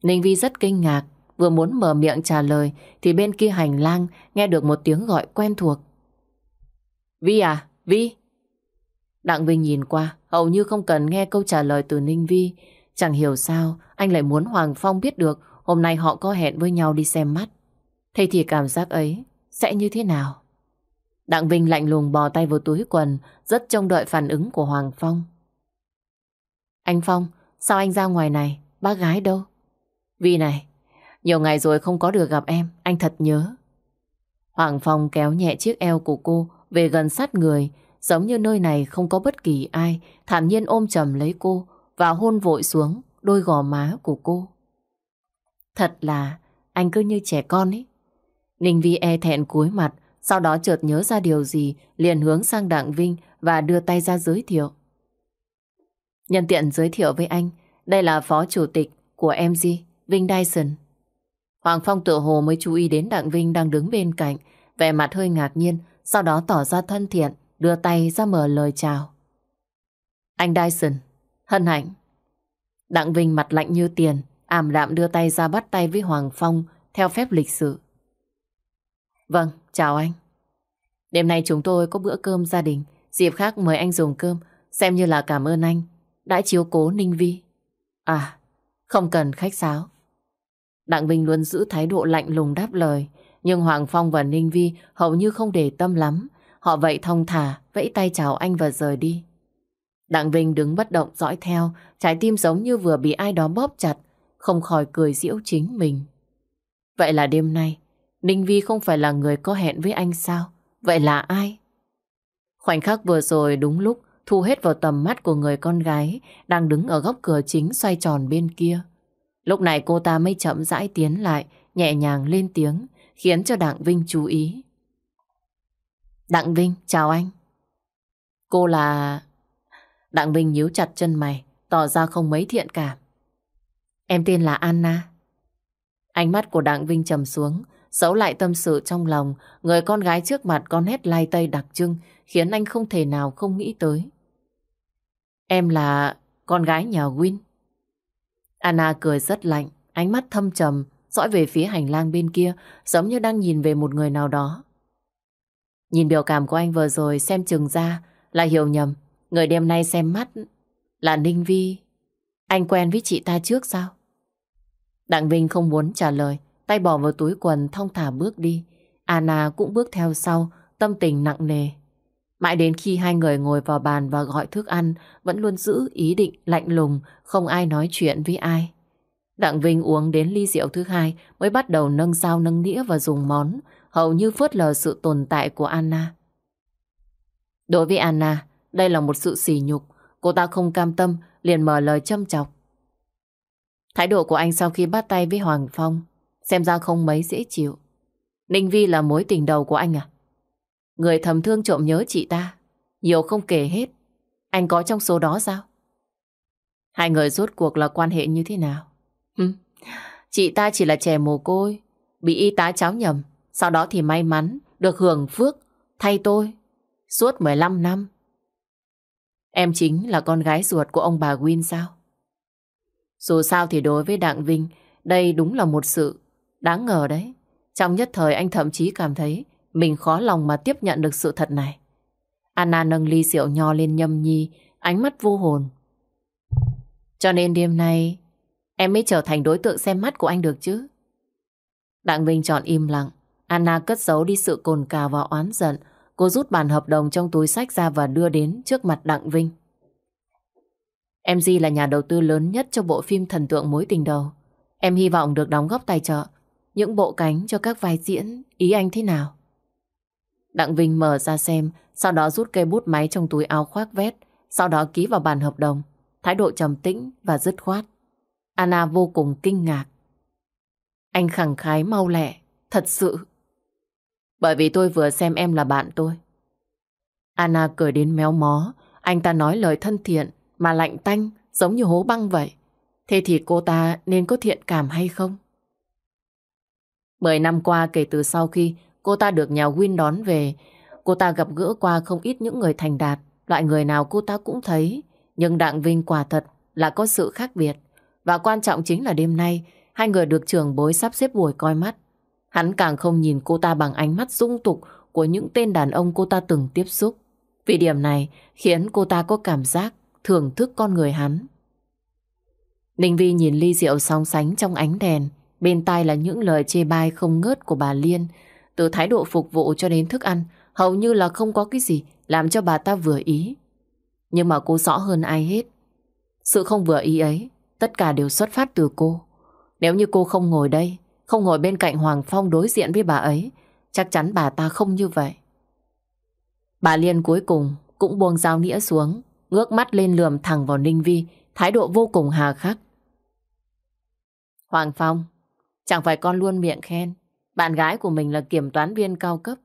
A: Ninh Vi rất kinh ngạc, vừa muốn mở miệng trả lời thì bên kia hành lang nghe được một tiếng gọi quen thuộc. Vi à, Vi! Đặng Vinh nhìn qua, hầu như không cần nghe câu trả lời từ Ninh Vi. Chẳng hiểu sao anh lại muốn Hoàng Phong biết được hôm nay họ có hẹn với nhau đi xem mắt. Thế thì cảm giác ấy sẽ như thế nào? Đặng Vinh lạnh lùng bò tay vào túi quần, rất trông đợi phản ứng của Hoàng Phong. Anh Phong, sao anh ra ngoài này? Bác gái đâu? Vi này, nhiều ngày rồi không có được gặp em, anh thật nhớ. Hoàng Phong kéo nhẹ chiếc eo của cô về gần sát người, giống như nơi này không có bất kỳ ai, thản nhiên ôm chầm lấy cô và hôn vội xuống đôi gò má của cô. Thật là anh cứ như trẻ con ấy. Ninh Vi e thẹn cúi mặt, sau đó chợt nhớ ra điều gì, liền hướng sang Đặng Vinh và đưa tay ra giới thiệu. Nhân tiện giới thiệu với anh, đây là phó chủ tịch của MG, Vinh Dyson. Hoàng Phong tự hồ mới chú ý đến Đặng Vinh đang đứng bên cạnh, vẻ mặt hơi ngạc nhiên, sau đó tỏ ra thân thiện, đưa tay ra mở lời chào. Anh Dyson, hân hạnh. Đặng Vinh mặt lạnh như tiền, ảm đạm đưa tay ra bắt tay với Hoàng Phong theo phép lịch sự. Vâng, chào anh. Đêm nay chúng tôi có bữa cơm gia đình, dịp khác mời anh dùng cơm, xem như là cảm ơn anh đã chiếu cố Ninh Vi. À, không cần khách sáo. Đặng Vinh luôn giữ thái độ lạnh lùng đáp lời, nhưng Hoàng Phong và Ninh Vi hầu như không để tâm lắm. Họ vậy thông thả, vẫy tay chào anh và rời đi. Đặng Vinh đứng bất động dõi theo, trái tim giống như vừa bị ai đó bóp chặt, không khỏi cười giễu chính mình. Vậy là đêm nay, Ninh Vi không phải là người có hẹn với anh sao? Vậy là ai? Khoảnh khắc vừa rồi đúng lúc thu hết vào tầm mắt của người con gái đang đứng ở góc cửa chính xoay tròn bên kia. Lúc này cô ta mới chậm rãi tiến lại, nhẹ nhàng lên tiếng, khiến cho Đặng Vinh chú ý. Đặng Vinh, chào anh. Cô là... Đặng Vinh nhíu chặt chân mày, tỏ ra không mấy thiện cảm. Em tên là Anna. Ánh mắt của Đặng Vinh trầm xuống, giấu lại tâm sự trong lòng, người con gái trước mặt con hét lai tây đặc trưng, khiến anh không thể nào không nghĩ tới. Em là con gái nhà Win. Anna cười rất lạnh, ánh mắt thâm trầm, dõi về phía hành lang bên kia, giống như đang nhìn về một người nào đó. Nhìn biểu cảm của anh vừa rồi xem chừng ra là hiểu nhầm. Người đêm nay xem mắt là Ninh Vi. Anh quen với chị ta trước sao? Đặng Vinh không muốn trả lời, tay bỏ vào túi quần thong thả bước đi. Anna cũng bước theo sau, tâm tình nặng nề. Mãi đến khi hai người ngồi vào bàn và gọi thức ăn, vẫn luôn giữ ý định lạnh lùng, không ai nói chuyện với ai. Đặng Vinh uống đến ly rượu thứ hai mới bắt đầu nâng dao nâng nĩa và dùng món, hầu như phớt lờ sự tồn tại của Anna. Đối với Anna, đây là một sự sỉ nhục, cô ta không cam tâm, liền mở lời châm chọc. Thái độ của anh sau khi bắt tay với Hoàng Phong, xem ra không mấy dễ chịu. Ninh Vi là mối tình đầu của anh à? Người thầm thương trộm nhớ chị ta, nhiều không kể hết. Anh có trong số đó sao? Hai người rốt cuộc là quan hệ như thế nào? Hừm, chị ta chỉ là trẻ mồ côi, bị y tá cháu nhầm, sau đó thì may mắn được hưởng phước thay tôi suốt 15 năm. Em chính là con gái ruột của ông bà Win sao? Dù sao thì đối với Đặng Vinh, đây đúng là một sự đáng ngờ đấy. Trong nhất thời anh thậm chí cảm thấy mình khó lòng mà tiếp nhận được sự thật này. Anna nâng ly rượu nho lên nhâm nhi, ánh mắt vô hồn. Cho nên đêm nay em mới trở thành đối tượng xem mắt của anh được chứ. Đặng Vinh chọn im lặng. Anna cất giấu đi sự cồn cào và oán giận. Cô rút bản hợp đồng trong túi sách ra và đưa đến trước mặt Đặng Vinh. Em Di là nhà đầu tư lớn nhất cho bộ phim Thần tượng mối tình đầu. Em hy vọng được đóng góp tài trợ những bộ cánh cho các vai diễn. Ý anh thế nào? Đặng Vinh mở ra xem, sau đó rút cây bút máy trong túi áo khoác vét, sau đó ký vào bản hợp đồng. Thái độ trầm tĩnh và dứt khoát. Anna vô cùng kinh ngạc. Anh khẳng khái mau lẹ, thật sự. Bởi vì tôi vừa xem em là bạn tôi. Anna cười đến méo mó, anh ta nói lời thân thiện mà lạnh tanh giống như hố băng vậy. Thế thì cô ta nên có thiện cảm hay không? Mười năm qua kể từ sau khi cô ta được nhà Win đón về, cô ta gặp gỡ qua không ít những người thành đạt, loại người nào cô ta cũng thấy. Nhưng Đặng Vinh quả thật là có sự khác biệt. Và quan trọng chính là đêm nay, hai người được trưởng bối sắp xếp buổi coi mắt. Hắn càng không nhìn cô ta bằng ánh mắt dung tục của những tên đàn ông cô ta từng tiếp xúc. Vì điểm này khiến cô ta có cảm giác thưởng thức con người hắn. Ninh Vi nhìn ly rượu song sánh trong ánh đèn, bên tai là những lời chê bai không ngớt của bà Liên, từ thái độ phục vụ cho đến thức ăn, hầu như là không có cái gì làm cho bà ta vừa ý. Nhưng mà cô rõ hơn ai hết. Sự không vừa ý ấy, tất cả đều xuất phát từ cô. Nếu như cô không ngồi đây, không ngồi bên cạnh Hoàng Phong đối diện với bà ấy, chắc chắn bà ta không như vậy. Bà Liên cuối cùng cũng buông dao nĩa xuống, ngước mắt lên lườm thẳng vào Ninh Vi, thái độ vô cùng hà khắc. Hoàng Phong, chẳng phải con luôn miệng khen, bạn gái của mình là kiểm toán viên cao cấp.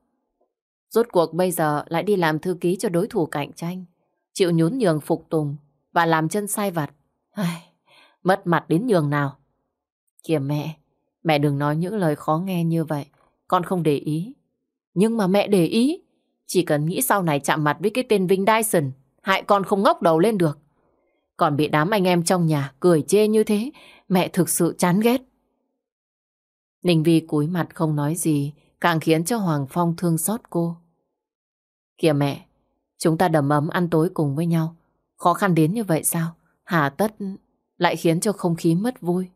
A: Rốt cuộc bây giờ lại đi làm thư ký cho đối thủ cạnh tranh, chịu nhún nhường phục tùng và làm chân sai vặt. Ai, mất mặt đến nhường nào. Kìa mẹ, mẹ đừng nói những lời khó nghe như vậy, con không để ý. Nhưng mà mẹ để ý, chỉ cần nghĩ sau này chạm mặt với cái tên Vinh Dyson, hại con không ngóc đầu lên được. Còn bị đám anh em trong nhà cười chê như thế, mẹ thực sự chán ghét. Ninh Vi cúi mặt không nói gì, càng khiến cho Hoàng Phong thương xót cô. Kìa mẹ, chúng ta đầm ấm ăn tối cùng với nhau. Khó khăn đến như vậy sao? Hà tất lại khiến cho không khí mất vui.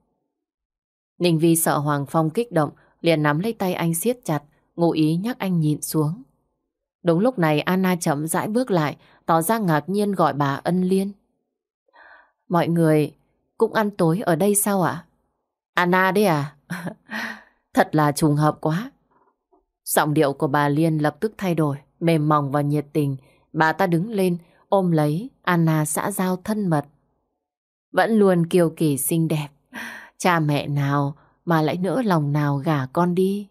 A: Ninh Vi sợ Hoàng Phong kích động, liền nắm lấy tay anh siết chặt, ngụ ý nhắc anh nhịn xuống. Đúng lúc này Anna chậm rãi bước lại, tỏ ra ngạc nhiên gọi bà Ân Liên. Mọi người cũng ăn tối ở đây sao ạ? Anna đấy à? <laughs> Thật là trùng hợp quá. Giọng điệu của bà Liên lập tức thay đổi, mềm mỏng và nhiệt tình. Bà ta đứng lên, ôm lấy Anna xã giao thân mật. Vẫn luôn kiều kỳ xinh đẹp. Cha mẹ nào mà lại nỡ lòng nào gả con đi.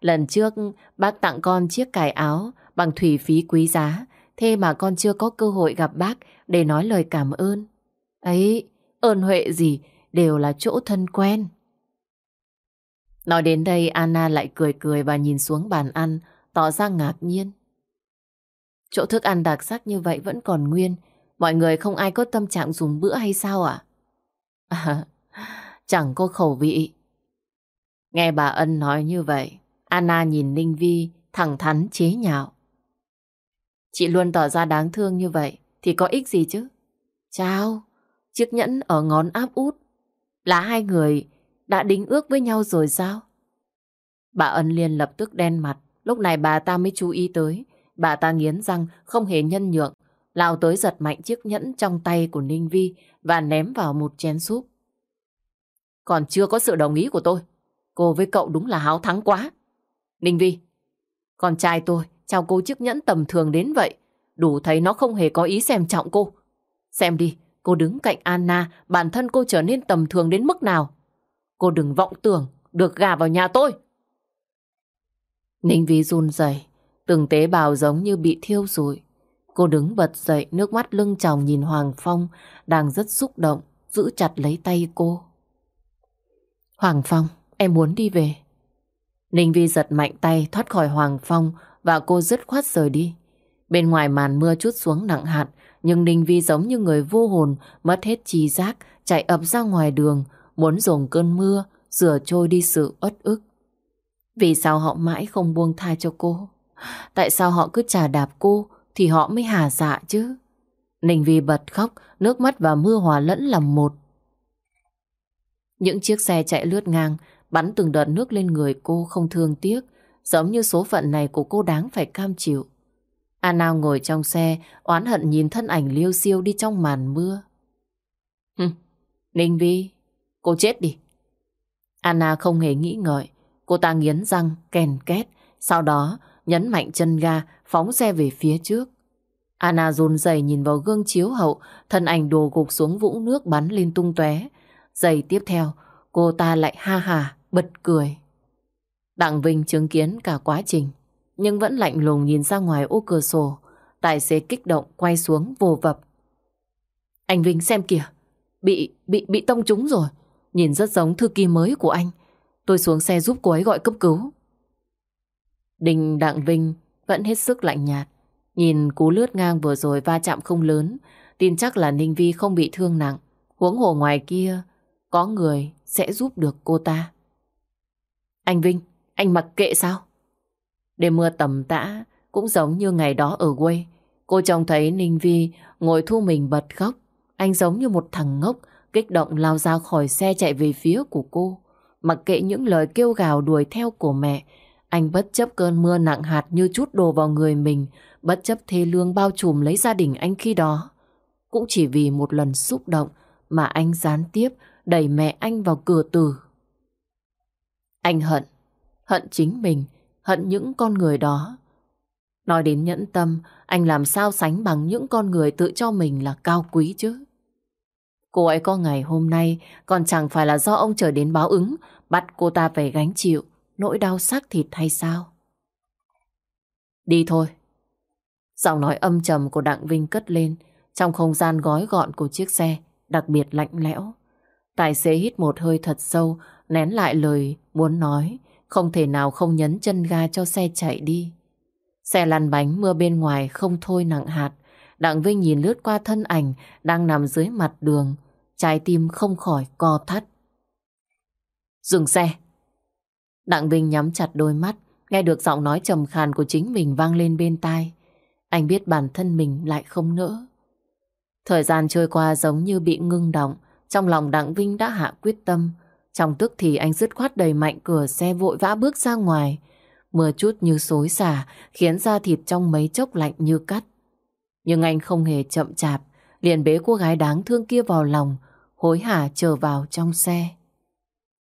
A: Lần trước bác tặng con chiếc cài áo bằng thủy phí quý giá, thế mà con chưa có cơ hội gặp bác để nói lời cảm ơn. Ấy, ơn huệ gì đều là chỗ thân quen. Nói đến đây Anna lại cười cười và nhìn xuống bàn ăn, tỏ ra ngạc nhiên. Chỗ thức ăn đặc sắc như vậy vẫn còn nguyên, mọi người không ai có tâm trạng dùng bữa hay sao ạ? À? <laughs> chẳng có khẩu vị. Nghe bà Ân nói như vậy, Anna nhìn Ninh Vi thẳng thắn chế nhạo. Chị luôn tỏ ra đáng thương như vậy thì có ích gì chứ? Chào, chiếc nhẫn ở ngón áp út là hai người đã đính ước với nhau rồi sao? Bà Ân liền lập tức đen mặt, lúc này bà ta mới chú ý tới. Bà ta nghiến răng không hề nhân nhượng, lao tới giật mạnh chiếc nhẫn trong tay của Ninh Vi và ném vào một chén súp. Còn chưa có sự đồng ý của tôi. Cô với cậu đúng là háo thắng quá. Ninh Vi, con trai tôi trao cô chiếc nhẫn tầm thường đến vậy. Đủ thấy nó không hề có ý xem trọng cô. Xem đi, cô đứng cạnh Anna, bản thân cô trở nên tầm thường đến mức nào. Cô đừng vọng tưởng được gà vào nhà tôi. Ninh Vi run rẩy, từng tế bào giống như bị thiêu rụi. Cô đứng bật dậy, nước mắt lưng tròng nhìn Hoàng Phong, đang rất xúc động, giữ chặt lấy tay cô. Hoàng Phong, em muốn đi về. Ninh Vi giật mạnh tay thoát khỏi Hoàng Phong và cô dứt khoát rời đi. Bên ngoài màn mưa chút xuống nặng hạt, nhưng Ninh Vi giống như người vô hồn, mất hết trí giác, chạy ập ra ngoài đường, muốn dùng cơn mưa, rửa trôi đi sự uất ức. Vì sao họ mãi không buông tha cho cô? Tại sao họ cứ trả đạp cô thì họ mới hà dạ chứ? Ninh Vi bật khóc, nước mắt và mưa hòa lẫn làm một. Những chiếc xe chạy lướt ngang, bắn từng đợt nước lên người cô không thương tiếc, giống như số phận này của cô đáng phải cam chịu. Anna ngồi trong xe, oán hận nhìn thân ảnh liêu siêu đi trong màn mưa. Hừ, Ninh Vi, cô chết đi. Anna không hề nghĩ ngợi, cô ta nghiến răng, kèn két, sau đó nhấn mạnh chân ga, phóng xe về phía trước. Anna run rẩy nhìn vào gương chiếu hậu, thân ảnh đồ gục xuống vũng nước bắn lên tung tóe. Giây tiếp theo, cô ta lại ha hà, bật cười. Đặng Vinh chứng kiến cả quá trình, nhưng vẫn lạnh lùng nhìn ra ngoài ô cửa sổ. Tài xế kích động quay xuống vô vập. Anh Vinh xem kìa, bị, bị, bị tông trúng rồi. Nhìn rất giống thư ký mới của anh. Tôi xuống xe giúp cô ấy gọi cấp cứu. Đình Đặng Vinh vẫn hết sức lạnh nhạt. Nhìn cú lướt ngang vừa rồi va chạm không lớn, tin chắc là Ninh Vi không bị thương nặng. Huống hồ ngoài kia, có người sẽ giúp được cô ta. Anh Vinh, anh mặc kệ sao? Đêm mưa tầm tã, cũng giống như ngày đó ở quê. Cô trông thấy Ninh Vi ngồi thu mình bật khóc. Anh giống như một thằng ngốc, kích động lao ra khỏi xe chạy về phía của cô. Mặc kệ những lời kêu gào đuổi theo của mẹ, anh bất chấp cơn mưa nặng hạt như chút đồ vào người mình, bất chấp thê lương bao trùm lấy gia đình anh khi đó. Cũng chỉ vì một lần xúc động mà anh gián tiếp đẩy mẹ anh vào cửa tử. Anh hận, hận chính mình, hận những con người đó. Nói đến nhẫn tâm, anh làm sao sánh bằng những con người tự cho mình là cao quý chứ. Cô ấy có ngày hôm nay còn chẳng phải là do ông chờ đến báo ứng, bắt cô ta phải gánh chịu nỗi đau xác thịt hay sao? Đi thôi. Giọng nói âm trầm của Đặng Vinh cất lên trong không gian gói gọn của chiếc xe, đặc biệt lạnh lẽo. Tài xế hít một hơi thật sâu, nén lại lời muốn nói, không thể nào không nhấn chân ga cho xe chạy đi. Xe lăn bánh mưa bên ngoài không thôi nặng hạt. Đặng Vinh nhìn lướt qua thân ảnh đang nằm dưới mặt đường, trái tim không khỏi co thắt. Dừng xe. Đặng Vinh nhắm chặt đôi mắt, nghe được giọng nói trầm khàn của chính mình vang lên bên tai. Anh biết bản thân mình lại không nỡ. Thời gian trôi qua giống như bị ngưng động, trong lòng Đặng Vinh đã hạ quyết tâm. Trong tức thì anh dứt khoát đầy mạnh cửa xe vội vã bước ra ngoài. Mưa chút như xối xả khiến da thịt trong mấy chốc lạnh như cắt. Nhưng anh không hề chậm chạp, liền bế cô gái đáng thương kia vào lòng, hối hả trở vào trong xe.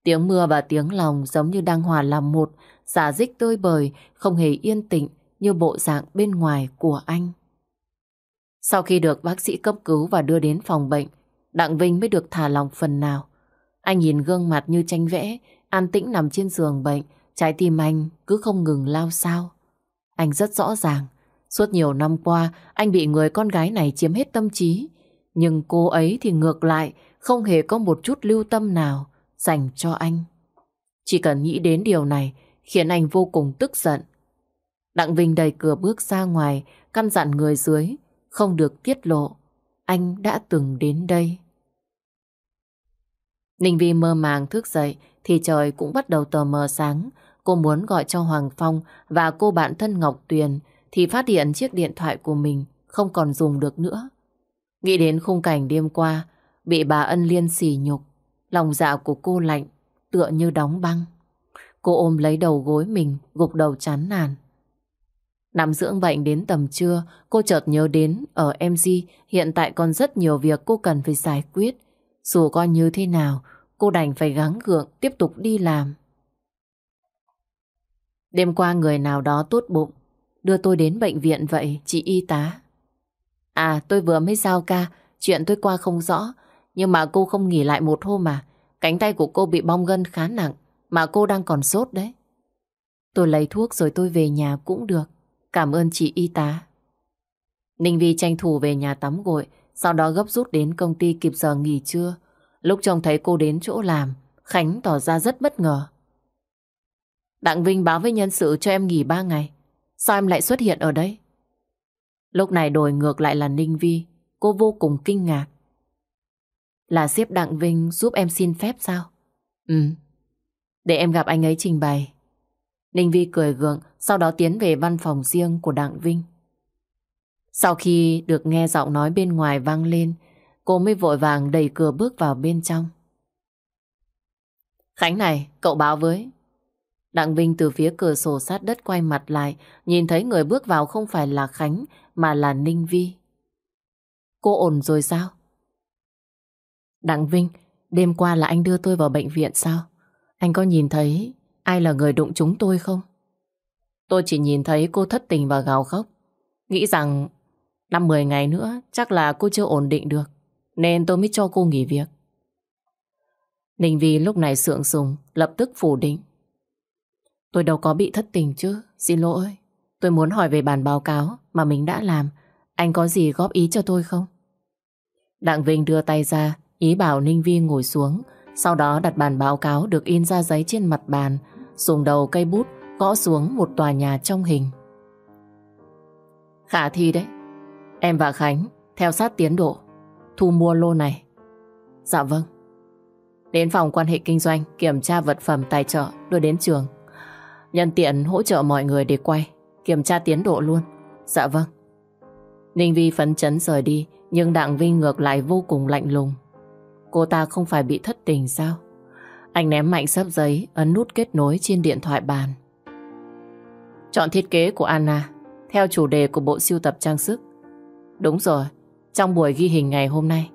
A: Tiếng mưa và tiếng lòng giống như đang hòa làm một, xả dích tơi bời, không hề yên tĩnh như bộ dạng bên ngoài của anh. Sau khi được bác sĩ cấp cứu và đưa đến phòng bệnh, Đặng Vinh mới được thả lòng phần nào. Anh nhìn gương mặt như tranh vẽ, an tĩnh nằm trên giường bệnh, trái tim anh cứ không ngừng lao sao. Anh rất rõ ràng, suốt nhiều năm qua anh bị người con gái này chiếm hết tâm trí, nhưng cô ấy thì ngược lại không hề có một chút lưu tâm nào dành cho anh. Chỉ cần nghĩ đến điều này khiến anh vô cùng tức giận. Đặng Vinh đẩy cửa bước ra ngoài, căn dặn người dưới, không được tiết lộ. Anh đã từng đến đây. Ninh Vi mơ màng thức dậy thì trời cũng bắt đầu tờ mờ sáng. Cô muốn gọi cho Hoàng Phong và cô bạn thân Ngọc Tuyền thì phát hiện chiếc điện thoại của mình không còn dùng được nữa. Nghĩ đến khung cảnh đêm qua bị bà Ân Liên xỉ nhục, lòng dạ của cô lạnh tựa như đóng băng. Cô ôm lấy đầu gối mình, gục đầu chán nản. Nằm dưỡng bệnh đến tầm trưa, cô chợt nhớ đến ở MG hiện tại còn rất nhiều việc cô cần phải giải quyết. Dù coi như thế nào, cô đành phải gắng gượng tiếp tục đi làm. Đêm qua người nào đó tốt bụng, đưa tôi đến bệnh viện vậy, chị y tá. À, tôi vừa mới giao ca, chuyện tôi qua không rõ, nhưng mà cô không nghỉ lại một hôm mà. Cánh tay của cô bị bong gân khá nặng, mà cô đang còn sốt đấy. Tôi lấy thuốc rồi tôi về nhà cũng được. Cảm ơn chị y tá. Ninh Vi tranh thủ về nhà tắm gội, sau đó gấp rút đến công ty kịp giờ nghỉ trưa. Lúc trông thấy cô đến chỗ làm, Khánh tỏ ra rất bất ngờ. Đặng Vinh báo với nhân sự cho em nghỉ ba ngày. Sao em lại xuất hiện ở đây? Lúc này đổi ngược lại là Ninh Vi. Cô vô cùng kinh ngạc. Là xếp Đặng Vinh giúp em xin phép sao? Ừ. Để em gặp anh ấy trình bày. Ninh Vi cười gượng, sau đó tiến về văn phòng riêng của Đặng Vinh. Sau khi được nghe giọng nói bên ngoài vang lên, cô mới vội vàng đẩy cửa bước vào bên trong. Khánh này, cậu báo với. Đặng Vinh từ phía cửa sổ sát đất quay mặt lại, nhìn thấy người bước vào không phải là Khánh, mà là Ninh Vi. Cô ổn rồi sao? Đặng Vinh, đêm qua là anh đưa tôi vào bệnh viện sao? Anh có nhìn thấy ai là người đụng chúng tôi không? Tôi chỉ nhìn thấy cô thất tình và gào khóc. Nghĩ rằng năm 10 ngày nữa chắc là cô chưa ổn định được. Nên tôi mới cho cô nghỉ việc. Ninh Vi lúc này sượng sùng, lập tức phủ định. Tôi đâu có bị thất tình chứ, xin lỗi. Tôi muốn hỏi về bản báo cáo mà mình đã làm. Anh có gì góp ý cho tôi không? Đặng Vinh đưa tay ra, ý bảo Ninh Vi ngồi xuống, sau đó đặt bản báo cáo được in ra giấy trên mặt bàn, dùng đầu cây bút gõ xuống một tòa nhà trong hình. Khả thi đấy. Em và Khánh theo sát tiến độ thu mua lô này. Dạ vâng. Đến phòng quan hệ kinh doanh kiểm tra vật phẩm tài trợ đưa đến trường. Nhân tiện hỗ trợ mọi người để quay, kiểm tra tiến độ luôn. Dạ vâng. Ninh Vi phấn chấn rời đi, nhưng Đặng Vinh ngược lại vô cùng lạnh lùng. Cô ta không phải bị thất tình sao? Anh ném mạnh sấp giấy, ấn nút kết nối trên điện thoại bàn. Chọn thiết kế của Anna theo chủ đề của bộ siêu tập trang sức. Đúng rồi, trong buổi ghi hình ngày hôm nay.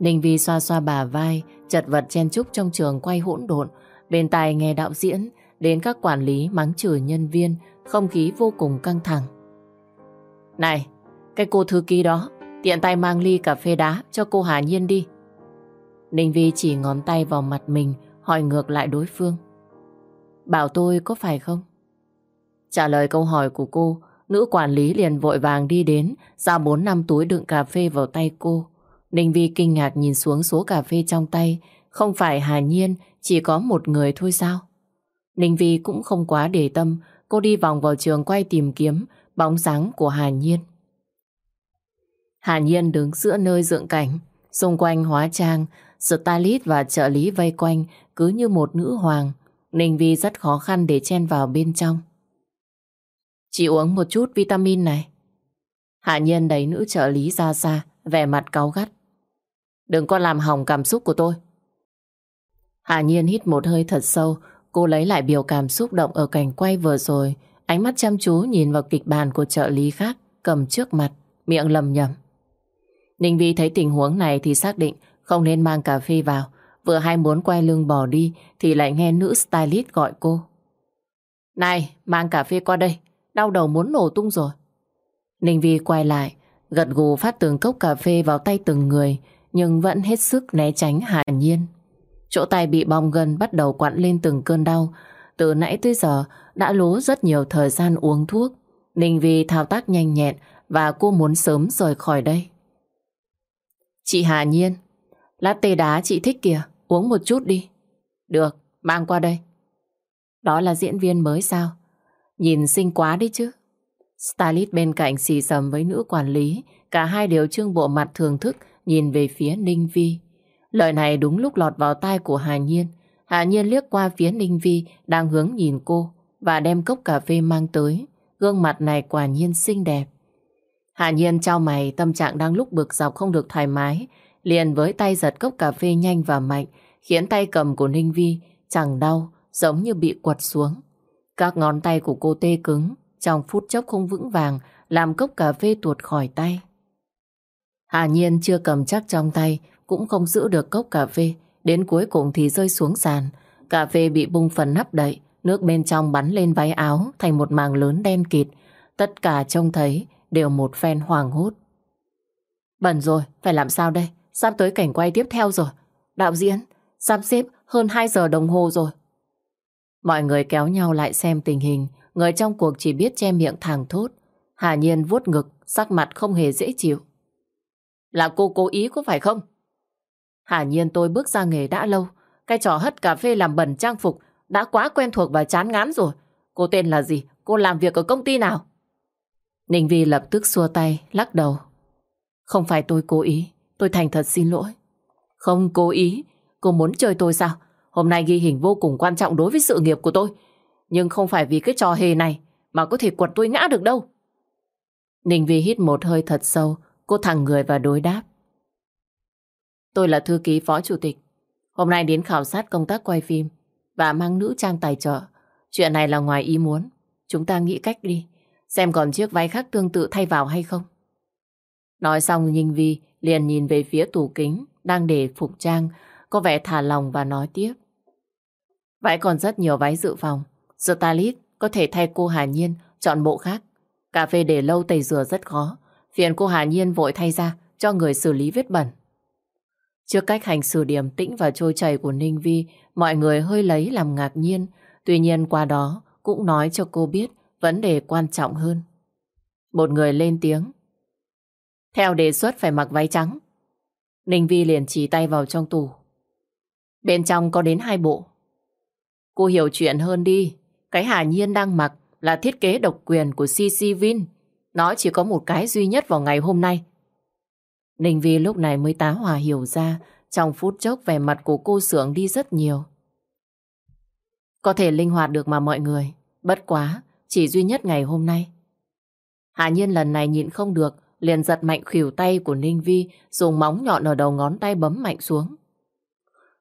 A: Ninh Vi xoa xoa bà vai, chật vật chen chúc trong trường quay hỗn độn, bên tai nghe đạo diễn, đến các quản lý mắng chửi nhân viên, không khí vô cùng căng thẳng. Này, cái cô thư ký đó, tiện tay mang ly cà phê đá cho cô Hà Nhiên đi. Ninh Vi chỉ ngón tay vào mặt mình, hỏi ngược lại đối phương. Bảo tôi có phải không? Trả lời câu hỏi của cô, nữ quản lý liền vội vàng đi đến, ra 4 năm túi đựng cà phê vào tay cô. Ninh Vi kinh ngạc nhìn xuống số cà phê trong tay, không phải Hà Nhiên, chỉ có một người thôi sao? Ninh Vi cũng không quá để tâm, cô đi vòng vào trường quay tìm kiếm bóng dáng của Hà Nhiên. Hà Nhiên đứng giữa nơi dựng cảnh, xung quanh hóa trang, stylist và trợ lý vây quanh cứ như một nữ hoàng. Ninh Vi rất khó khăn để chen vào bên trong. Chị uống một chút vitamin này. Hạ Nhiên đẩy nữ trợ lý ra xa, vẻ mặt cáu gắt. Đừng có làm hỏng cảm xúc của tôi. Hạ Nhiên hít một hơi thật sâu, cô lấy lại biểu cảm xúc động ở cảnh quay vừa rồi, ánh mắt chăm chú nhìn vào kịch bản của trợ lý khác, cầm trước mặt, miệng lầm nhầm. Ninh Vi thấy tình huống này thì xác định không nên mang cà phê vào. Vừa hay muốn quay lưng bỏ đi thì lại nghe nữ stylist gọi cô. Này, mang cà phê qua đây. Đau đầu muốn nổ tung rồi. Ninh Vi quay lại, gật gù phát từng cốc cà phê vào tay từng người, nhưng vẫn hết sức né tránh Hà Nhiên. Chỗ tay bị bong gân bắt đầu quặn lên từng cơn đau. Từ nãy tới giờ đã lố rất nhiều thời gian uống thuốc. Ninh Vi thao tác nhanh nhẹn và cô muốn sớm rời khỏi đây. Chị Hà Nhiên, latte đá chị thích kìa, uống một chút đi. Được, mang qua đây. Đó là diễn viên mới sao? Nhìn xinh quá đi chứ. Stylist bên cạnh xì sầm với nữ quản lý, cả hai đều trương bộ mặt thưởng thức nhìn về phía Ninh Vi. Lời này đúng lúc lọt vào tai của Hà Nhiên. Hà Nhiên liếc qua phía Ninh Vi đang hướng nhìn cô và đem cốc cà phê mang tới. Gương mặt này quả nhiên xinh đẹp. Hà Nhiên trao mày tâm trạng đang lúc bực dọc không được thoải mái. Liền với tay giật cốc cà phê nhanh và mạnh khiến tay cầm của Ninh Vi chẳng đau giống như bị quật xuống. Các ngón tay của cô tê cứng trong phút chốc không vững vàng làm cốc cà phê tuột khỏi tay. Hà Nhiên chưa cầm chắc trong tay cũng không giữ được cốc cà phê. Đến cuối cùng thì rơi xuống sàn. Cà phê bị bung phần nắp đậy, nước bên trong bắn lên váy áo thành một màng lớn đen kịt. Tất cả trông thấy đều một phen hoàng hốt. Bẩn rồi, phải làm sao đây? Sắp tới cảnh quay tiếp theo rồi. Đạo diễn, sắp xếp hơn 2 giờ đồng hồ rồi. Mọi người kéo nhau lại xem tình hình, người trong cuộc chỉ biết che miệng thẳng thốt. Hà Nhiên vuốt ngực, sắc mặt không hề dễ chịu. Là cô cố ý có phải không? Hà Nhiên tôi bước ra nghề đã lâu, cái trò hất cà phê làm bẩn trang phục đã quá quen thuộc và chán ngán rồi. Cô tên là gì? Cô làm việc ở công ty nào? Ninh Vi lập tức xua tay, lắc đầu. Không phải tôi cố ý, tôi thành thật xin lỗi. Không cố ý, cô muốn chơi tôi sao? Hôm nay ghi hình vô cùng quan trọng đối với sự nghiệp của tôi. Nhưng không phải vì cái trò hề này mà có thể quật tôi ngã được đâu. Ninh Vi hít một hơi thật sâu, cô thẳng người và đối đáp. Tôi là thư ký phó chủ tịch. Hôm nay đến khảo sát công tác quay phim và mang nữ trang tài trợ. Chuyện này là ngoài ý muốn. Chúng ta nghĩ cách đi. Xem còn chiếc váy khác tương tự thay vào hay không. Nói xong Ninh Vi liền nhìn về phía tủ kính đang để phục trang có vẻ thả lòng và nói tiếp. Vãi còn rất nhiều váy dự phòng. Stylist có thể thay cô Hà Nhiên chọn bộ khác. Cà phê để lâu tẩy rửa rất khó. Phiền cô Hà Nhiên vội thay ra cho người xử lý vết bẩn. Trước cách hành xử điềm tĩnh và trôi chảy của Ninh Vi, mọi người hơi lấy làm ngạc nhiên. Tuy nhiên qua đó cũng nói cho cô biết vấn đề quan trọng hơn. Một người lên tiếng. Theo đề xuất phải mặc váy trắng. Ninh Vi liền chỉ tay vào trong tủ. Bên trong có đến hai bộ. Cô hiểu chuyện hơn đi. Cái Hà Nhiên đang mặc là thiết kế độc quyền của CC Vin. Nó chỉ có một cái duy nhất vào ngày hôm nay. Ninh Vi lúc này mới tá hòa hiểu ra trong phút chốc vẻ mặt của cô sưởng đi rất nhiều. Có thể linh hoạt được mà mọi người. Bất quá, chỉ duy nhất ngày hôm nay. Hà Nhiên lần này nhịn không được, liền giật mạnh khỉu tay của Ninh Vi, dùng móng nhọn ở đầu ngón tay bấm mạnh xuống.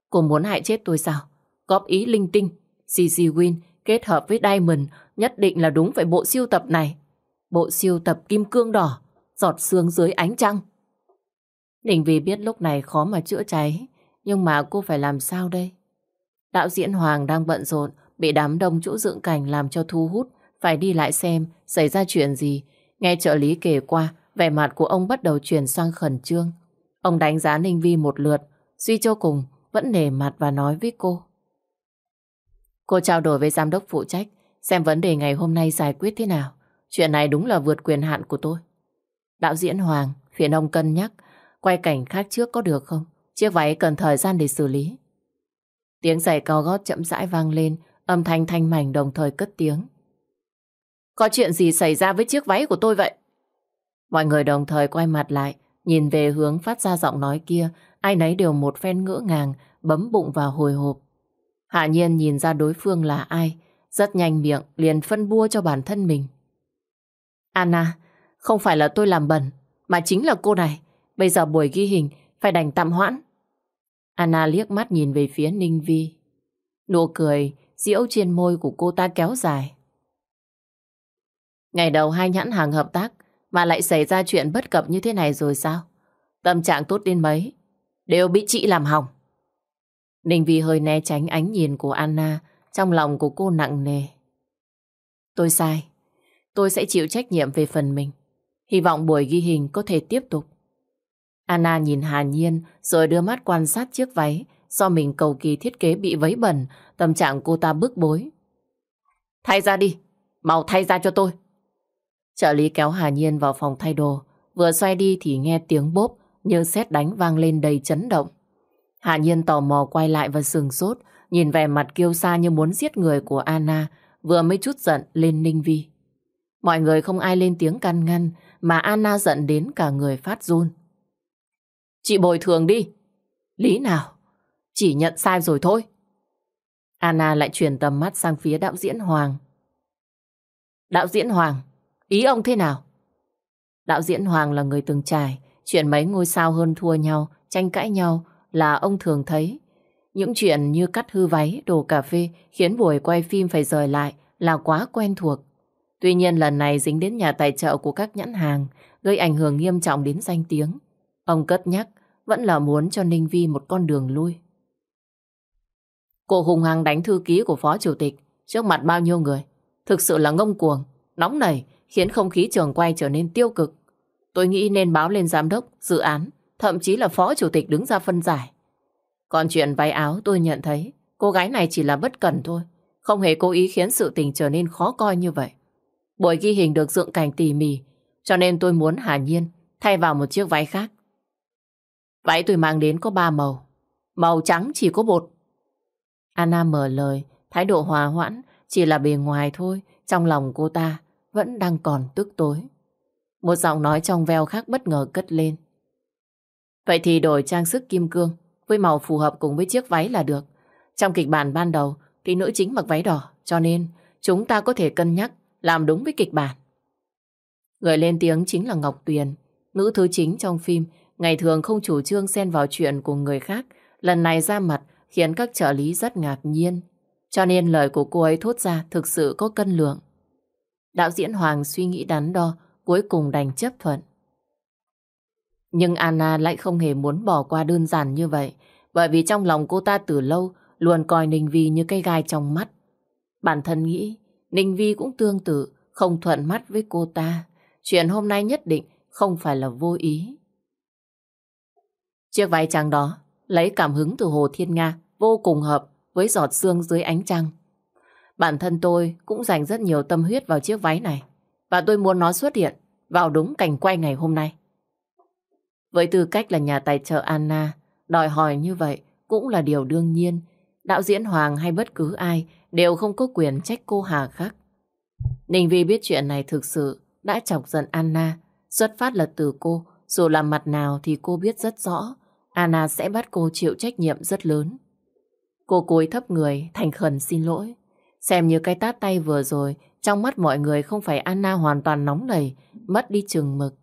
A: Cô muốn hại chết tôi sao? Góp ý linh tinh, CC Win kết hợp với Diamond nhất định là đúng về bộ siêu tập này. Bộ siêu tập kim cương đỏ, giọt xương dưới ánh trăng. Ninh Vi biết lúc này khó mà chữa cháy, nhưng mà cô phải làm sao đây? Đạo diễn Hoàng đang bận rộn, bị đám đông chỗ dựng cảnh làm cho thu hút, phải đi lại xem xảy ra chuyện gì. Nghe trợ lý kể qua, vẻ mặt của ông bắt đầu chuyển sang khẩn trương. Ông đánh giá Ninh Vi một lượt, suy cho cùng vẫn nề mặt và nói với cô. Cô trao đổi với giám đốc phụ trách xem vấn đề ngày hôm nay giải quyết thế nào. Chuyện này đúng là vượt quyền hạn của tôi. Đạo diễn Hoàng, phiền ông cân nhắc quay cảnh khác trước có được không? Chiếc váy cần thời gian để xử lý. Tiếng giày cao gót chậm rãi vang lên, âm thanh thanh mảnh đồng thời cất tiếng. Có chuyện gì xảy ra với chiếc váy của tôi vậy? Mọi người đồng thời quay mặt lại, nhìn về hướng phát ra giọng nói kia, ai nấy đều một phen ngỡ ngàng, bấm bụng vào hồi hộp. Hạ nhiên nhìn ra đối phương là ai, rất nhanh miệng, liền phân bua cho bản thân mình. Anna, không phải là tôi làm bẩn, mà chính là cô này. Bây giờ buổi ghi hình phải đành tạm hoãn. Anna liếc mắt nhìn về phía Ninh Vi. Nụ cười diễu trên môi của cô ta kéo dài. Ngày đầu hai nhãn hàng hợp tác Mà lại xảy ra chuyện bất cập như thế này rồi sao? Tâm trạng tốt đến mấy, đều bị chị làm hỏng. Ninh Vi hơi né tránh ánh nhìn của Anna, trong lòng của cô nặng nề. Tôi sai, tôi sẽ chịu trách nhiệm về phần mình. Hy vọng buổi ghi hình có thể tiếp tục. Anna nhìn Hà Nhiên rồi đưa mắt quan sát chiếc váy do mình cầu kỳ thiết kế bị vấy bẩn, tâm trạng cô ta bức bối. Thay ra đi, mau thay ra cho tôi. Trợ lý kéo Hà Nhiên vào phòng thay đồ, vừa xoay đi thì nghe tiếng bốp như sét đánh vang lên đầy chấn động. Hà Nhiên tò mò quay lại và sừng sốt, nhìn vẻ mặt kiêu sa như muốn giết người của Anna, vừa mới chút giận lên Ninh Vi. Mọi người không ai lên tiếng can ngăn, mà Anna giận đến cả người phát run. Chị bồi thường đi. Lý nào? Chỉ nhận sai rồi thôi. Anna lại chuyển tầm mắt sang phía đạo diễn Hoàng. Đạo diễn Hoàng, ý ông thế nào? Đạo diễn Hoàng là người từng trải, chuyện mấy ngôi sao hơn thua nhau, tranh cãi nhau là ông thường thấy. Những chuyện như cắt hư váy, đồ cà phê khiến buổi quay phim phải rời lại là quá quen thuộc. Tuy nhiên lần này dính đến nhà tài trợ của các nhãn hàng, gây ảnh hưởng nghiêm trọng đến danh tiếng. Ông cất nhắc vẫn là muốn cho Ninh Vi một con đường lui. Cô hùng hăng đánh thư ký của phó chủ tịch trước mặt bao nhiêu người. Thực sự là ngông cuồng, nóng nảy, khiến không khí trường quay trở nên tiêu cực. Tôi nghĩ nên báo lên giám đốc, dự án, thậm chí là phó chủ tịch đứng ra phân giải. Còn chuyện váy áo tôi nhận thấy cô gái này chỉ là bất cẩn thôi, không hề cố ý khiến sự tình trở nên khó coi như vậy. Buổi ghi hình được dựng cảnh tỉ mỉ, cho nên tôi muốn Hà Nhiên thay vào một chiếc váy khác. Váy tôi mang đến có ba màu, màu trắng chỉ có bột. Anna mở lời, thái độ hòa hoãn, chỉ là bề ngoài thôi, trong lòng cô ta vẫn đang còn tức tối. Một giọng nói trong veo khác bất ngờ cất lên. Vậy thì đổi trang sức kim cương với màu phù hợp cùng với chiếc váy là được. Trong kịch bản ban đầu thì nữ chính mặc váy đỏ, cho nên chúng ta có thể cân nhắc làm đúng với kịch bản. Người lên tiếng chính là Ngọc Tuyền, nữ thứ chính trong phim, ngày thường không chủ trương xen vào chuyện của người khác, lần này ra mặt khiến các trợ lý rất ngạc nhiên. Cho nên lời của cô ấy thốt ra thực sự có cân lượng. Đạo diễn Hoàng suy nghĩ đắn đo, cuối cùng đành chấp thuận. Nhưng Anna lại không hề muốn bỏ qua đơn giản như vậy, bởi vì trong lòng cô ta từ lâu luôn coi Ninh Vi như cây gai trong mắt. Bản thân nghĩ, Ninh Vi cũng tương tự, không thuận mắt với cô ta. Chuyện hôm nay nhất định không phải là vô ý. Chiếc váy trắng đó lấy cảm hứng từ Hồ Thiên Nga, vô cùng hợp với giọt sương dưới ánh trăng. Bản thân tôi cũng dành rất nhiều tâm huyết vào chiếc váy này và tôi muốn nó xuất hiện vào đúng cảnh quay ngày hôm nay. Với tư cách là nhà tài trợ Anna, đòi hỏi như vậy cũng là điều đương nhiên. Đạo diễn Hoàng hay bất cứ ai đều không có quyền trách cô Hà khắc. Ninh Vi biết chuyện này thực sự đã chọc giận Anna, xuất phát là từ cô, dù làm mặt nào thì cô biết rất rõ Anna sẽ bắt cô chịu trách nhiệm rất lớn. Cô cúi thấp người, thành khẩn xin lỗi. Xem như cái tát tay vừa rồi, trong mắt mọi người không phải Anna hoàn toàn nóng nảy, mất đi chừng mực.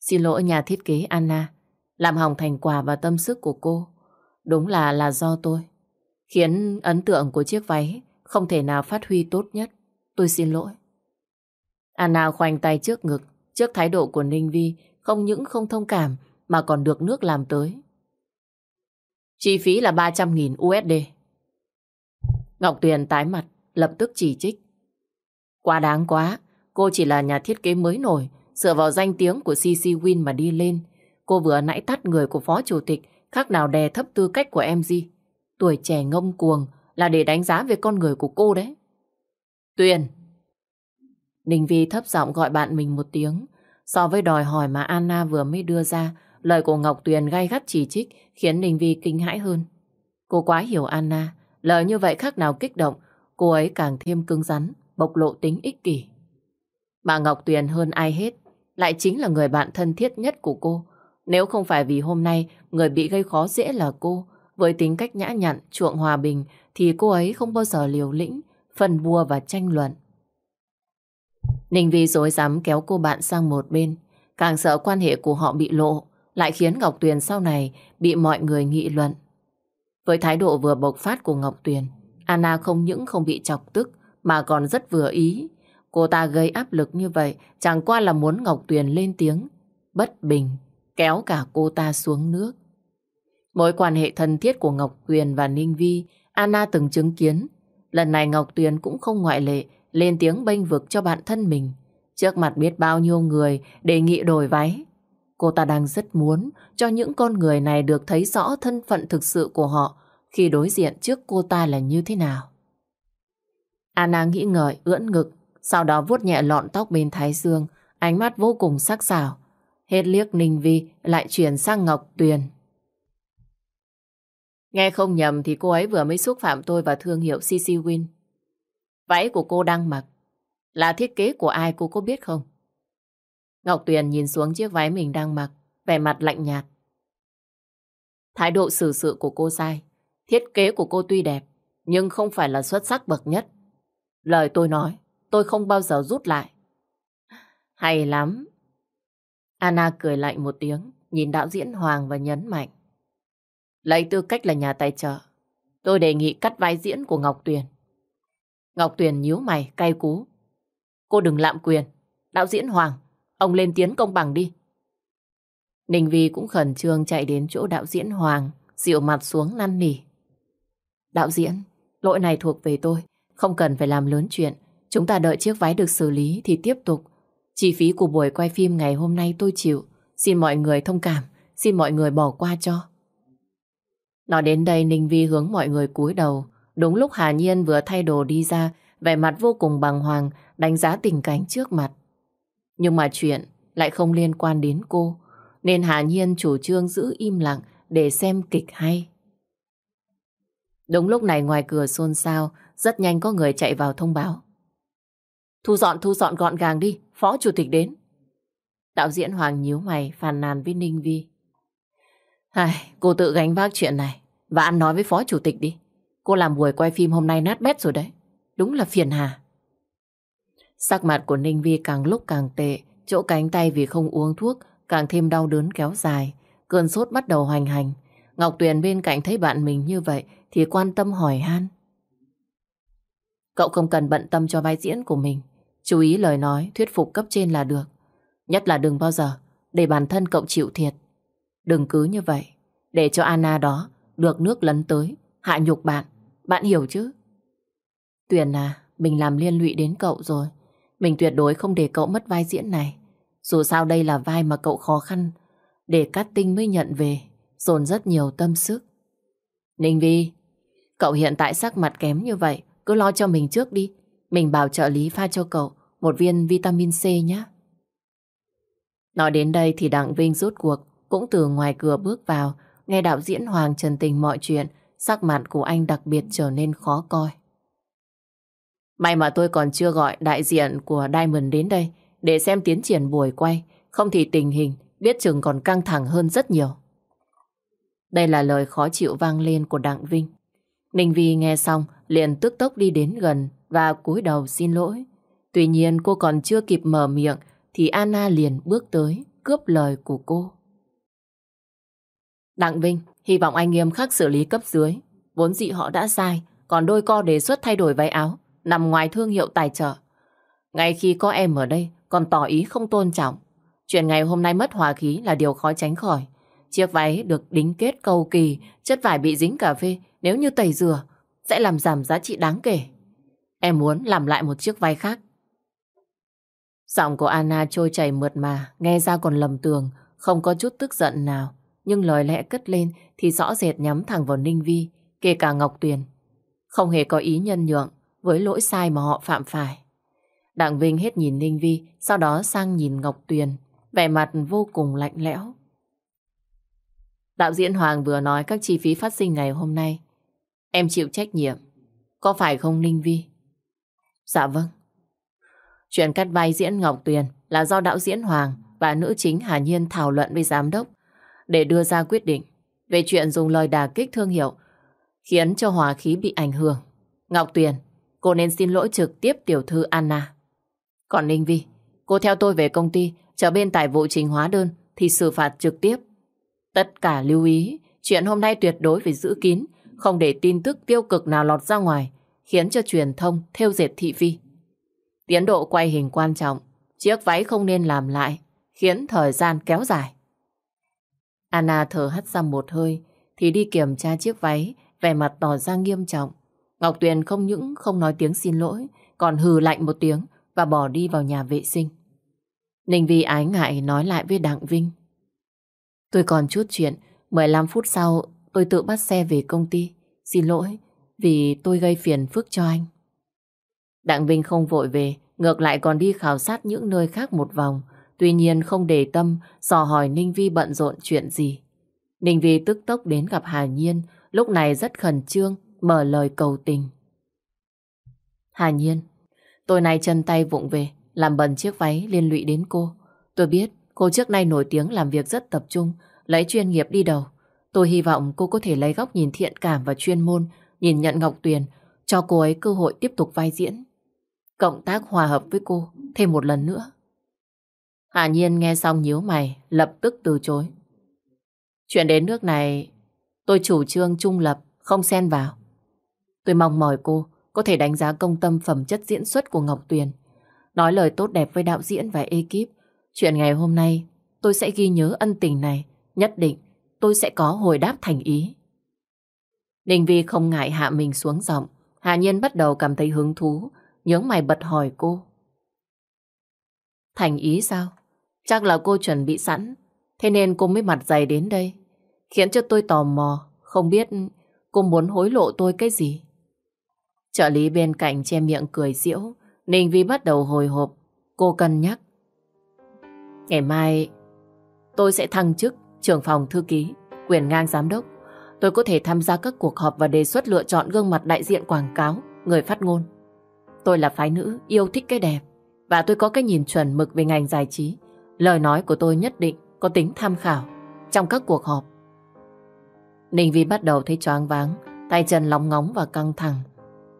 A: Xin lỗi nhà thiết kế Anna, làm hỏng thành quả và tâm sức của cô. Đúng là là do tôi. Khiến ấn tượng của chiếc váy không thể nào phát huy tốt nhất. Tôi xin lỗi. Anna khoanh tay trước ngực, trước thái độ của Ninh Vi không những không thông cảm mà còn được nước làm tới. Chi phí là 300.000 USD. Ngọc Tuyền tái mặt, lập tức chỉ trích. Quá đáng quá, cô chỉ là nhà thiết kế mới nổi, dựa vào danh tiếng của CC Win mà đi lên. Cô vừa nãy tắt người của phó chủ tịch, khác nào đè thấp tư cách của em gì. Tuổi trẻ ngông cuồng là để đánh giá về con người của cô đấy. Tuyền! Ninh Vi thấp giọng gọi bạn mình một tiếng. So với đòi hỏi mà Anna vừa mới đưa ra, lời của Ngọc Tuyền gay gắt chỉ trích khiến Ninh Vi kinh hãi hơn. Cô quá hiểu Anna, lời như vậy khác nào kích động, cô ấy càng thêm cứng rắn, bộc lộ tính ích kỷ. Bà Ngọc Tuyền hơn ai hết, lại chính là người bạn thân thiết nhất của cô. Nếu không phải vì hôm nay người bị gây khó dễ là cô, với tính cách nhã nhặn, chuộng hòa bình, thì cô ấy không bao giờ liều lĩnh, phần bua và tranh luận. Ninh Vi dối dám kéo cô bạn sang một bên, càng sợ quan hệ của họ bị lộ, lại khiến Ngọc Tuyền sau này bị mọi người nghị luận. Với thái độ vừa bộc phát của Ngọc Tuyền, Anna không những không bị chọc tức mà còn rất vừa ý. Cô ta gây áp lực như vậy chẳng qua là muốn Ngọc Tuyền lên tiếng, bất bình, kéo cả cô ta xuống nước. Mối quan hệ thân thiết của Ngọc Tuyền và Ninh Vi, Anna từng chứng kiến. Lần này Ngọc Tuyền cũng không ngoại lệ, lên tiếng bênh vực cho bạn thân mình. Trước mặt biết bao nhiêu người đề nghị đổi váy. Cô ta đang rất muốn cho những con người này được thấy rõ thân phận thực sự của họ khi đối diện trước cô ta là như thế nào. Anna nghĩ ngợi, ưỡn ngực, sau đó vuốt nhẹ lọn tóc bên thái dương, ánh mắt vô cùng sắc sảo. Hết liếc Ninh Vi lại chuyển sang Ngọc Tuyền. Nghe không nhầm thì cô ấy vừa mới xúc phạm tôi và thương hiệu CC Win. Váy của cô đang mặc là thiết kế của ai cô có biết không? Ngọc Tuyền nhìn xuống chiếc váy mình đang mặc, vẻ mặt lạnh nhạt. Thái độ xử sự của cô sai. Thiết kế của cô tuy đẹp, nhưng không phải là xuất sắc bậc nhất. Lời tôi nói, tôi không bao giờ rút lại. Hay lắm. Anna cười lạnh một tiếng, nhìn đạo diễn Hoàng và nhấn mạnh. Lấy tư cách là nhà tài trợ, tôi đề nghị cắt vai diễn của Ngọc Tuyền. Ngọc Tuyền nhíu mày, cay cú. Cô đừng lạm quyền. Đạo diễn Hoàng, ông lên tiếng công bằng đi. Ninh Vi cũng khẩn trương chạy đến chỗ đạo diễn Hoàng, dịu mặt xuống năn nỉ. Đạo diễn, lỗi này thuộc về tôi, không cần phải làm lớn chuyện. Chúng ta đợi chiếc váy được xử lý thì tiếp tục. Chi phí của buổi quay phim ngày hôm nay tôi chịu. Xin mọi người thông cảm, xin mọi người bỏ qua cho. Nói đến đây Ninh Vi hướng mọi người cúi đầu. Đúng lúc Hà Nhiên vừa thay đồ đi ra, vẻ mặt vô cùng bằng hoàng, đánh giá tình cảnh trước mặt. Nhưng mà chuyện lại không liên quan đến cô, nên Hà Nhiên chủ trương giữ im lặng để xem kịch hay. Đúng lúc này ngoài cửa xôn xao, rất nhanh có người chạy vào thông báo. Thu dọn thu dọn gọn gàng đi, phó chủ tịch đến. Đạo diễn Hoàng nhíu mày phàn nàn với Ninh Vi. Ai, cô tự gánh vác chuyện này và ăn nói với phó chủ tịch đi. Cô làm buổi quay phim hôm nay nát bét rồi đấy. Đúng là phiền hà. Sắc mặt của Ninh Vi càng lúc càng tệ, chỗ cánh tay vì không uống thuốc càng thêm đau đớn kéo dài. Cơn sốt bắt đầu hoành hành. Ngọc Tuyền bên cạnh thấy bạn mình như vậy thì quan tâm hỏi han. Cậu không cần bận tâm cho vai diễn của mình. Chú ý lời nói, thuyết phục cấp trên là được. Nhất là đừng bao giờ để bản thân cậu chịu thiệt. Đừng cứ như vậy, để cho Anna đó được nước lấn tới, hạ nhục bạn. Bạn hiểu chứ? Tuyền à, mình làm liên lụy đến cậu rồi. Mình tuyệt đối không để cậu mất vai diễn này. Dù sao đây là vai mà cậu khó khăn để cắt tinh mới nhận về, dồn rất nhiều tâm sức. Ninh Vi, cậu hiện tại sắc mặt kém như vậy, cứ lo cho mình trước đi. Mình bảo trợ lý pha cho cậu một viên vitamin C nhé. Nói đến đây thì Đặng Vinh rút cuộc cũng từ ngoài cửa bước vào, nghe đạo diễn Hoàng trần tình mọi chuyện, sắc mặt của anh đặc biệt trở nên khó coi. May mà tôi còn chưa gọi đại diện của Diamond đến đây để xem tiến triển buổi quay, không thì tình hình biết chừng còn căng thẳng hơn rất nhiều. Đây là lời khó chịu vang lên của Đặng Vinh. Ninh Vi nghe xong liền tức tốc đi đến gần và cúi đầu xin lỗi. Tuy nhiên cô còn chưa kịp mở miệng thì Anna liền bước tới cướp lời của cô. Đặng Vinh, hy vọng anh nghiêm khắc xử lý cấp dưới. Vốn dị họ đã sai, còn đôi co đề xuất thay đổi váy áo, nằm ngoài thương hiệu tài trợ. Ngay khi có em ở đây, còn tỏ ý không tôn trọng. Chuyện ngày hôm nay mất hòa khí là điều khó tránh khỏi. Chiếc váy được đính kết cầu kỳ, chất vải bị dính cà phê, nếu như tẩy rửa, sẽ làm giảm giá trị đáng kể. Em muốn làm lại một chiếc váy khác. Giọng của Anna trôi chảy mượt mà, nghe ra còn lầm tường, không có chút tức giận nào. Nhưng lời lẽ cất lên thì rõ rệt nhắm thẳng vào Ninh Vi, kể cả Ngọc Tuyền. Không hề có ý nhân nhượng với lỗi sai mà họ phạm phải. Đặng Vinh hết nhìn Ninh Vi, sau đó sang nhìn Ngọc Tuyền, vẻ mặt vô cùng lạnh lẽo. Đạo diễn Hoàng vừa nói các chi phí phát sinh ngày hôm nay. Em chịu trách nhiệm. Có phải không Ninh Vi? Dạ vâng. Chuyện cắt vai diễn Ngọc Tuyền là do đạo diễn Hoàng và nữ chính Hà Nhiên thảo luận với giám đốc để đưa ra quyết định về chuyện dùng lời đà kích thương hiệu khiến cho hòa khí bị ảnh hưởng. Ngọc Tuyền, cô nên xin lỗi trực tiếp tiểu thư Anna. Còn Ninh Vi, cô theo tôi về công ty chờ bên tài vụ trình hóa đơn thì xử phạt trực tiếp. Tất cả lưu ý, chuyện hôm nay tuyệt đối phải giữ kín, không để tin tức tiêu cực nào lọt ra ngoài, khiến cho truyền thông theo dệt thị phi. Tiến độ quay hình quan trọng, chiếc váy không nên làm lại, khiến thời gian kéo dài. Anna thở hắt ra một hơi, thì đi kiểm tra chiếc váy, vẻ mặt tỏ ra nghiêm trọng. Ngọc Tuyền không những không nói tiếng xin lỗi, còn hừ lạnh một tiếng và bỏ đi vào nhà vệ sinh. Ninh Vi ái ngại nói lại với Đặng Vinh. Tôi còn chút chuyện, 15 phút sau tôi tự bắt xe về công ty. Xin lỗi vì tôi gây phiền phức cho anh. Đặng Vinh không vội về, ngược lại còn đi khảo sát những nơi khác một vòng. Tuy nhiên không để tâm dò hỏi Ninh Vi bận rộn chuyện gì. Ninh Vi tức tốc đến gặp Hà Nhiên, lúc này rất khẩn trương, mở lời cầu tình. Hà Nhiên, tôi nay chân tay vụng về, làm bẩn chiếc váy liên lụy đến cô. Tôi biết cô trước nay nổi tiếng làm việc rất tập trung, lấy chuyên nghiệp đi đầu. Tôi hy vọng cô có thể lấy góc nhìn thiện cảm và chuyên môn, nhìn nhận Ngọc Tuyền, cho cô ấy cơ hội tiếp tục vai diễn. Cộng tác hòa hợp với cô thêm một lần nữa. Hà Nhiên nghe xong nhíu mày, lập tức từ chối. Chuyện đến nước này, tôi chủ trương trung lập, không xen vào. Tôi mong mỏi cô có thể đánh giá công tâm phẩm chất diễn xuất của Ngọc Tuyền. Nói lời tốt đẹp với đạo diễn và ekip. Chuyện ngày hôm nay, tôi sẽ ghi nhớ ân tình này. Nhất định, tôi sẽ có hồi đáp thành ý. Đình Vi không ngại hạ mình xuống giọng. Hà Nhiên bắt đầu cảm thấy hứng thú, nhướng mày bật hỏi cô. Thành ý sao? Chắc là cô chuẩn bị sẵn, thế nên cô mới mặt dày đến đây. Khiến cho tôi tò mò, không biết cô muốn hối lộ tôi cái gì. Trợ lý bên cạnh che miệng cười diễu, Ninh Vi bắt đầu hồi hộp, cô cân nhắc. Ngày mai tôi sẽ thăng chức trưởng phòng thư ký, quyền ngang giám đốc. Tôi có thể tham gia các cuộc họp và đề xuất lựa chọn gương mặt đại diện quảng cáo, người phát ngôn. Tôi là phái nữ, yêu thích cái đẹp, và tôi có cái nhìn chuẩn mực về ngành giải trí. Lời nói của tôi nhất định có tính tham khảo trong các cuộc họp. Ninh Vi bắt đầu thấy choáng váng, tay chân lóng ngóng và căng thẳng.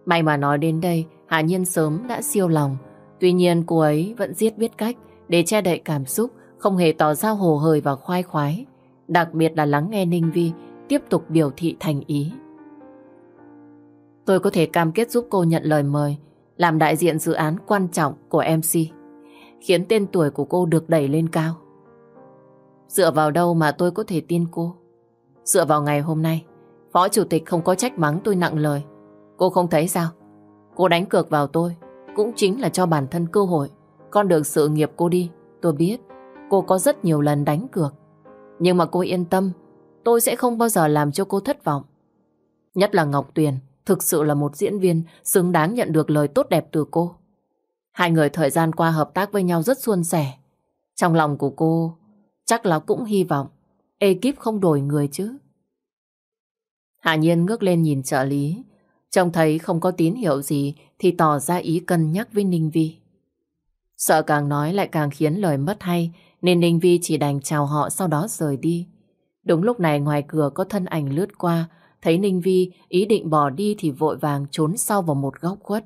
A: May mà nói đến đây, Hạ Nhiên sớm đã siêu lòng. Tuy nhiên cô ấy vẫn giết biết cách để che đậy cảm xúc, không hề tỏ ra hồ hời và khoai khoái. Đặc biệt là lắng nghe Ninh Vi tiếp tục biểu thị thành ý. Tôi có thể cam kết giúp cô nhận lời mời làm đại diện dự án quan trọng của MC, khiến tên tuổi của cô được đẩy lên cao. Dựa vào đâu mà tôi có thể tin cô? Dựa vào ngày hôm nay, Phó Chủ tịch không có trách mắng tôi nặng lời. Cô không thấy sao? Cô đánh cược vào tôi, cũng chính là cho bản thân cơ hội. Con đường sự nghiệp cô đi, tôi biết. Cô có rất nhiều lần đánh cược. Nhưng mà cô yên tâm, tôi sẽ không bao giờ làm cho cô thất vọng. Nhất là Ngọc Tuyền, thực sự là một diễn viên xứng đáng nhận được lời tốt đẹp từ cô. Hai người thời gian qua hợp tác với nhau rất suôn sẻ. Trong lòng của cô, chắc là cũng hy vọng ekip không đổi người chứ. Hạ Nhiên ngước lên nhìn trợ lý, trông thấy không có tín hiệu gì thì tỏ ra ý cân nhắc với Ninh Vi. Sợ càng nói lại càng khiến lời mất hay, nên Ninh Vi chỉ đành chào họ sau đó rời đi. Đúng lúc này ngoài cửa có thân ảnh lướt qua, thấy Ninh Vi ý định bỏ đi thì vội vàng trốn sau vào một góc khuất.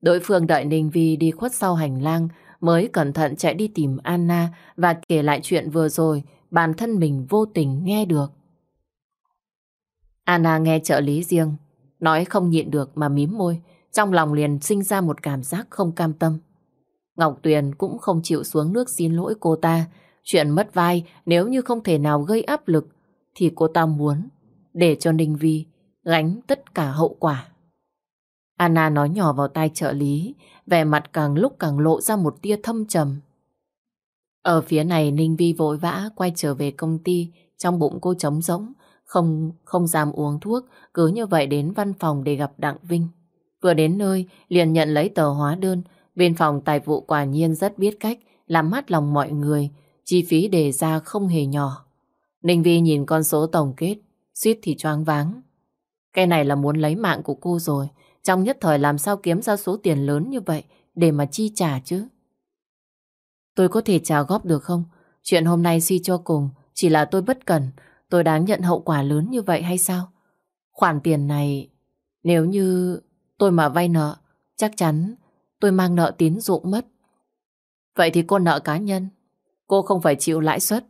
A: Đối phương đợi Ninh Vi đi khuất sau hành lang mới cẩn thận chạy đi tìm Anna và kể lại chuyện vừa rồi bản thân mình vô tình nghe được. Anna nghe trợ lý riêng, nói không nhịn được mà mím môi, trong lòng liền sinh ra một cảm giác không cam tâm. Ngọc Tuyền cũng không chịu xuống nước xin lỗi cô ta. Chuyện mất vai nếu như không thể nào gây áp lực thì cô ta muốn để cho Ninh Vi gánh tất cả hậu quả. Anna nói nhỏ vào tai trợ lý, vẻ mặt càng lúc càng lộ ra một tia thâm trầm. Ở phía này Ninh Vi vội vã quay trở về công ty, trong bụng cô trống rỗng, không không dám uống thuốc, cứ như vậy đến văn phòng để gặp Đặng Vinh. Vừa đến nơi, liền nhận lấy tờ hóa đơn, bên phòng tài vụ quả nhiên rất biết cách làm mát lòng mọi người, chi phí đề ra không hề nhỏ. Ninh Vi nhìn con số tổng kết, suýt thì choáng váng. Cái này là muốn lấy mạng của cô rồi, trong nhất thời làm sao kiếm ra số tiền lớn như vậy để mà chi trả chứ? Tôi có thể trả góp được không? Chuyện hôm nay suy cho cùng chỉ là tôi bất cẩn, tôi đáng nhận hậu quả lớn như vậy hay sao? Khoản tiền này, nếu như tôi mà vay nợ, chắc chắn tôi mang nợ tín dụng mất. Vậy thì cô nợ cá nhân, cô không phải chịu lãi suất.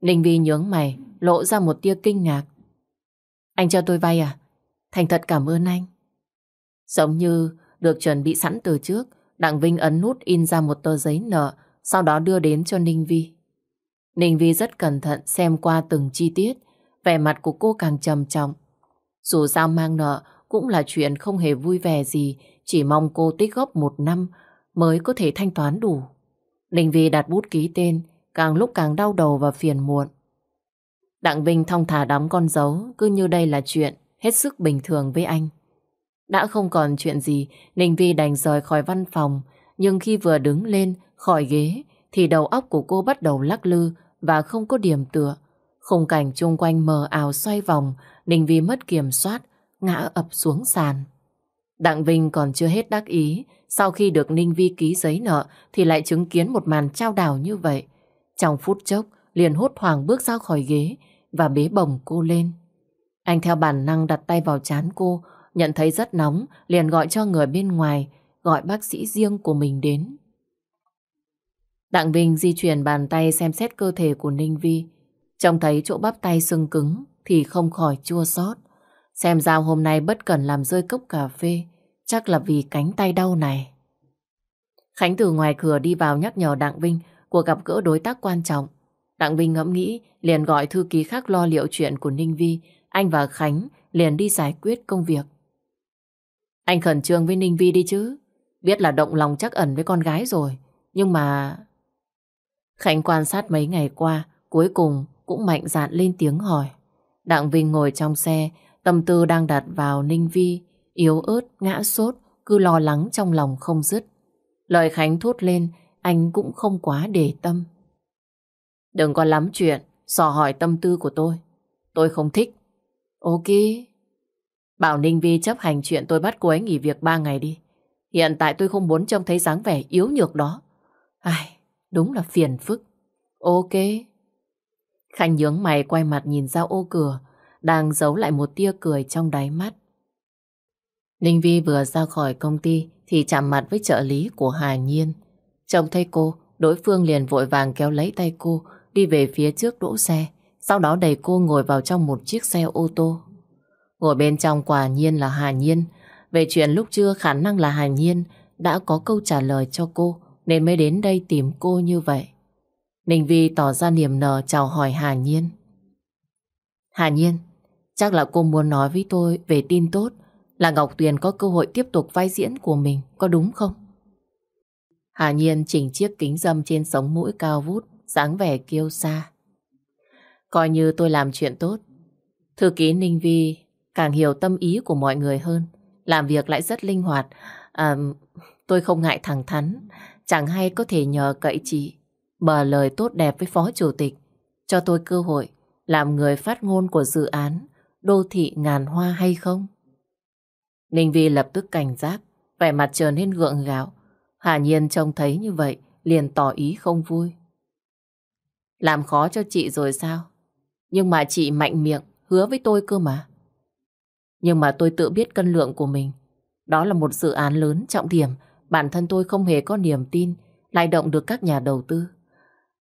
A: Ninh Vi nhướng mày, lộ ra một tia kinh ngạc. Anh cho tôi vay à? Thành thật cảm ơn anh. Giống như được chuẩn bị sẵn từ trước, Đặng Vinh ấn nút in ra một tờ giấy nợ, sau đó đưa đến cho Ninh Vi. Ninh Vi rất cẩn thận xem qua từng chi tiết, vẻ mặt của cô càng trầm trọng. Dù sao mang nợ cũng là chuyện không hề vui vẻ gì, chỉ mong cô tích góp một năm mới có thể thanh toán đủ. Ninh Vi đặt bút ký tên, càng lúc càng đau đầu và phiền muộn. Đặng Vinh thong thả đóng con dấu, cứ như đây là chuyện hết sức bình thường với anh. Đã không còn chuyện gì, Ninh Vi đành rời khỏi văn phòng, nhưng khi vừa đứng lên khỏi ghế, thì đầu óc của cô bắt đầu lắc lư và không có điểm tựa. Khung cảnh chung quanh mờ ảo xoay vòng, Ninh Vi mất kiểm soát, ngã ập xuống sàn. Đặng Vinh còn chưa hết đắc ý, sau khi được Ninh Vi ký giấy nợ thì lại chứng kiến một màn trao đảo như vậy. Trong phút chốc, liền hốt hoảng bước ra khỏi ghế và bế bồng cô lên. Anh theo bản năng đặt tay vào chán cô, nhận thấy rất nóng, liền gọi cho người bên ngoài, gọi bác sĩ riêng của mình đến. Đặng Vinh di chuyển bàn tay xem xét cơ thể của Ninh Vi. Trông thấy chỗ bắp tay sưng cứng thì không khỏi chua xót. Xem ra hôm nay bất cần làm rơi cốc cà phê, chắc là vì cánh tay đau này. Khánh từ ngoài cửa đi vào nhắc nhở Đặng Vinh cuộc gặp gỡ đối tác quan trọng. Đặng Vinh ngẫm nghĩ, liền gọi thư ký khác lo liệu chuyện của Ninh Vi. Anh và Khánh liền đi giải quyết công việc. Anh khẩn trương với Ninh Vi đi chứ. Biết là động lòng chắc ẩn với con gái rồi. Nhưng mà... Khánh quan sát mấy ngày qua, cuối cùng cũng mạnh dạn lên tiếng hỏi. Đặng Vinh ngồi trong xe, tâm tư đang đặt vào Ninh Vi, yếu ớt, ngã sốt, cứ lo lắng trong lòng không dứt. Lời Khánh thốt lên, anh cũng không quá để tâm. Đừng có lắm chuyện, sò hỏi tâm tư của tôi. Tôi không thích. Ok. Bảo Ninh Vi chấp hành chuyện tôi bắt cô ấy nghỉ việc 3 ngày đi. Hiện tại tôi không muốn trông thấy dáng vẻ yếu nhược đó. Ai, đúng là phiền phức. Ok. Khanh nhướng mày quay mặt nhìn ra ô cửa, đang giấu lại một tia cười trong đáy mắt. Ninh Vi vừa ra khỏi công ty thì chạm mặt với trợ lý của Hà Nhiên. Trông thấy cô, đối phương liền vội vàng kéo lấy tay cô, đi về phía trước đỗ xe, sau đó đẩy cô ngồi vào trong một chiếc xe ô tô. Ngồi bên trong quả nhiên là Hà Nhiên. Về chuyện lúc trưa khả năng là Hà Nhiên đã có câu trả lời cho cô, nên mới đến đây tìm cô như vậy. Ninh Vi tỏ ra niềm nở chào hỏi Hà Nhiên. Hà Nhiên, chắc là cô muốn nói với tôi về tin tốt là Ngọc Tuyền có cơ hội tiếp tục vai diễn của mình, có đúng không? Hà Nhiên chỉnh chiếc kính dâm trên sống mũi cao vút, dáng vẻ kiêu xa. Coi như tôi làm chuyện tốt. Thư ký Ninh Vi càng hiểu tâm ý của mọi người hơn, làm việc lại rất linh hoạt. À, tôi không ngại thẳng thắn, chẳng hay có thể nhờ cậy chị, mở lời tốt đẹp với Phó Chủ tịch, cho tôi cơ hội làm người phát ngôn của dự án Đô thị ngàn hoa hay không? Ninh Vi lập tức cảnh giác, vẻ mặt trở nên gượng gạo. Hà Nhiên trông thấy như vậy, liền tỏ ý không vui. Làm khó cho chị rồi sao? Nhưng mà chị mạnh miệng, hứa với tôi cơ mà. Nhưng mà tôi tự biết cân lượng của mình. Đó là một dự án lớn, trọng điểm. Bản thân tôi không hề có niềm tin lay động được các nhà đầu tư.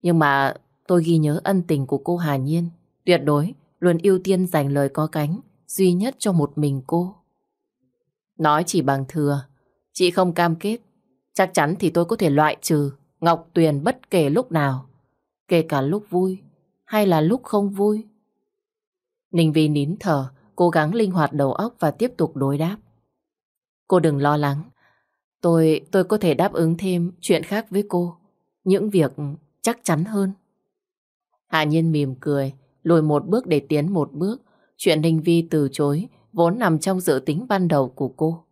A: Nhưng mà tôi ghi nhớ ân tình của cô Hà Nhiên. Tuyệt đối, luôn ưu tiên dành lời có cánh, duy nhất cho một mình cô. Nói chỉ bằng thừa, chị không cam kết. Chắc chắn thì tôi có thể loại trừ Ngọc Tuyền bất kể lúc nào. Kể cả lúc vui hay là lúc không vui. Ninh Vi nín thở, cố gắng linh hoạt đầu óc và tiếp tục đối đáp. Cô đừng lo lắng. Tôi, tôi có thể đáp ứng thêm chuyện khác với cô. Những việc chắc chắn hơn. Hạ nhiên mỉm cười, lùi một bước để tiến một bước. Chuyện Ninh Vi từ chối, vốn nằm trong dự tính ban đầu của cô.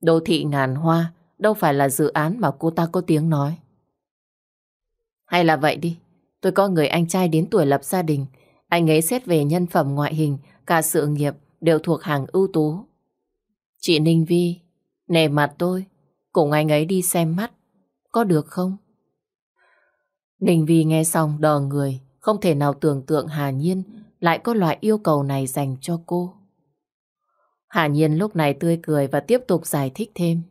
A: Đô thị ngàn hoa đâu phải là dự án mà cô ta có tiếng nói. Hay là vậy đi, tôi có người anh trai đến tuổi lập gia đình. Anh ấy xét về nhân phẩm ngoại hình, cả sự nghiệp đều thuộc hàng ưu tú. Chị Ninh Vi, nề mặt tôi, cùng anh ấy đi xem mắt, có được không? Ninh Vi nghe xong đờ người, không thể nào tưởng tượng Hà Nhiên lại có loại yêu cầu này dành cho cô. Hà Nhiên lúc này tươi cười và tiếp tục giải thích thêm.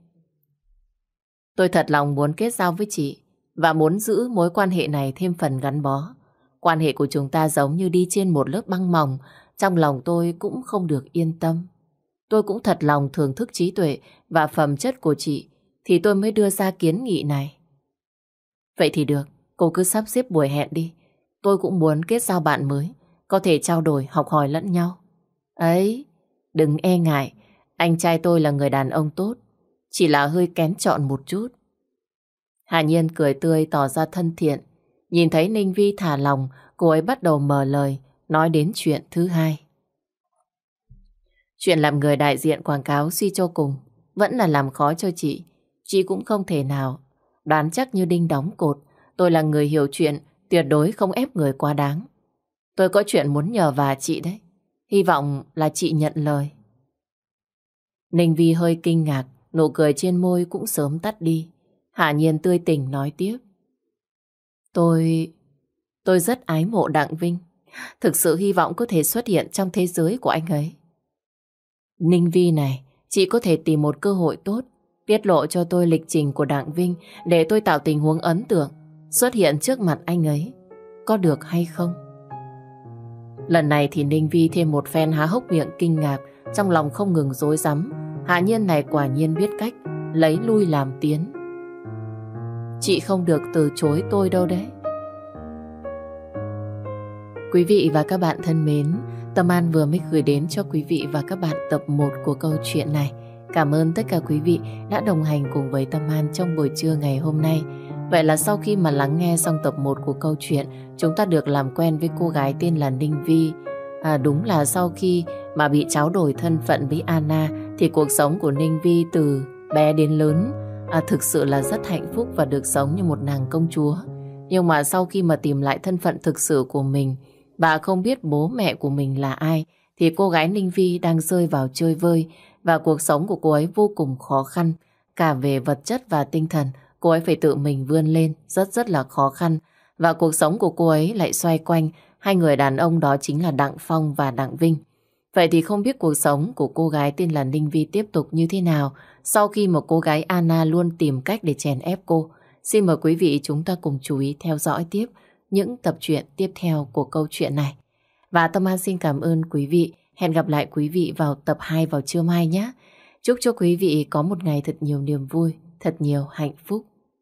A: Tôi thật lòng muốn kết giao với chị và muốn giữ mối quan hệ này thêm phần gắn bó. Quan hệ của chúng ta giống như đi trên một lớp băng mỏng, trong lòng tôi cũng không được yên tâm. Tôi cũng thật lòng thưởng thức trí tuệ và phẩm chất của chị, thì tôi mới đưa ra kiến nghị này. Vậy thì được, cô cứ sắp xếp buổi hẹn đi. Tôi cũng muốn kết giao bạn mới, có thể trao đổi, học hỏi lẫn nhau. Ấy, đừng e ngại, anh trai tôi là người đàn ông tốt, chỉ là hơi kén chọn một chút. Hà Nhiên cười tươi tỏ ra thân thiện. Nhìn thấy Ninh Vi thả lòng, cô ấy bắt đầu mở lời, nói đến chuyện thứ hai. Chuyện làm người đại diện quảng cáo suy cho cùng, vẫn là làm khó cho chị. Chị cũng không thể nào đoán chắc như đinh đóng cột. Tôi là người hiểu chuyện, tuyệt đối không ép người quá đáng. Tôi có chuyện muốn nhờ và chị đấy. Hy vọng là chị nhận lời. Ninh Vi hơi kinh ngạc, nụ cười trên môi cũng sớm tắt đi. Hạ nhiên tươi tỉnh nói tiếp. Tôi... tôi rất ái mộ Đặng Vinh. Thực sự hy vọng có thể xuất hiện trong thế giới của anh ấy. Ninh Vi này, chị có thể tìm một cơ hội tốt, tiết lộ cho tôi lịch trình của Đặng Vinh để tôi tạo tình huống ấn tượng, xuất hiện trước mặt anh ấy. Có được hay không? Lần này thì Ninh Vi thêm một phen há hốc miệng kinh ngạc, trong lòng không ngừng dối rắm Hạ nhiên này quả nhiên biết cách lấy lui làm tiến. Chị không được từ chối tôi đâu đấy. Quý vị và các bạn thân mến, Tâm An vừa mới gửi đến cho quý vị và các bạn tập 1 của câu chuyện này. Cảm ơn tất cả quý vị đã đồng hành cùng với Tâm An trong buổi trưa ngày hôm nay. Vậy là sau khi mà lắng nghe xong tập 1 của câu chuyện, chúng ta được làm quen với cô gái tên là Ninh Vi. À, đúng là sau khi mà bị cháu đổi thân phận với Anna thì cuộc sống của Ninh Vi từ bé đến lớn à, thực sự là rất hạnh phúc và được sống như một nàng công chúa. Nhưng mà sau khi mà tìm lại thân phận thực sự của mình, bà không biết bố mẹ của mình là ai, thì cô gái Ninh Vi đang rơi vào chơi vơi và cuộc sống của cô ấy vô cùng khó khăn, cả về vật chất và tinh thần. Cô ấy phải tự mình vươn lên, rất rất là khó khăn. Và cuộc sống của cô ấy lại xoay quanh hai người đàn ông đó chính là Đặng Phong và Đặng Vinh. Vậy thì không biết cuộc sống của cô gái tên là Ninh Vi tiếp tục như thế nào sau khi một cô gái Anna luôn tìm cách để chèn ép cô. Xin mời quý vị chúng ta cùng chú ý theo dõi tiếp những tập truyện tiếp theo của câu chuyện này. Và Tâm An xin cảm ơn quý vị. Hẹn gặp lại quý vị vào tập 2 vào trưa mai nhé. Chúc cho quý vị có một ngày thật nhiều niềm vui, thật nhiều hạnh phúc.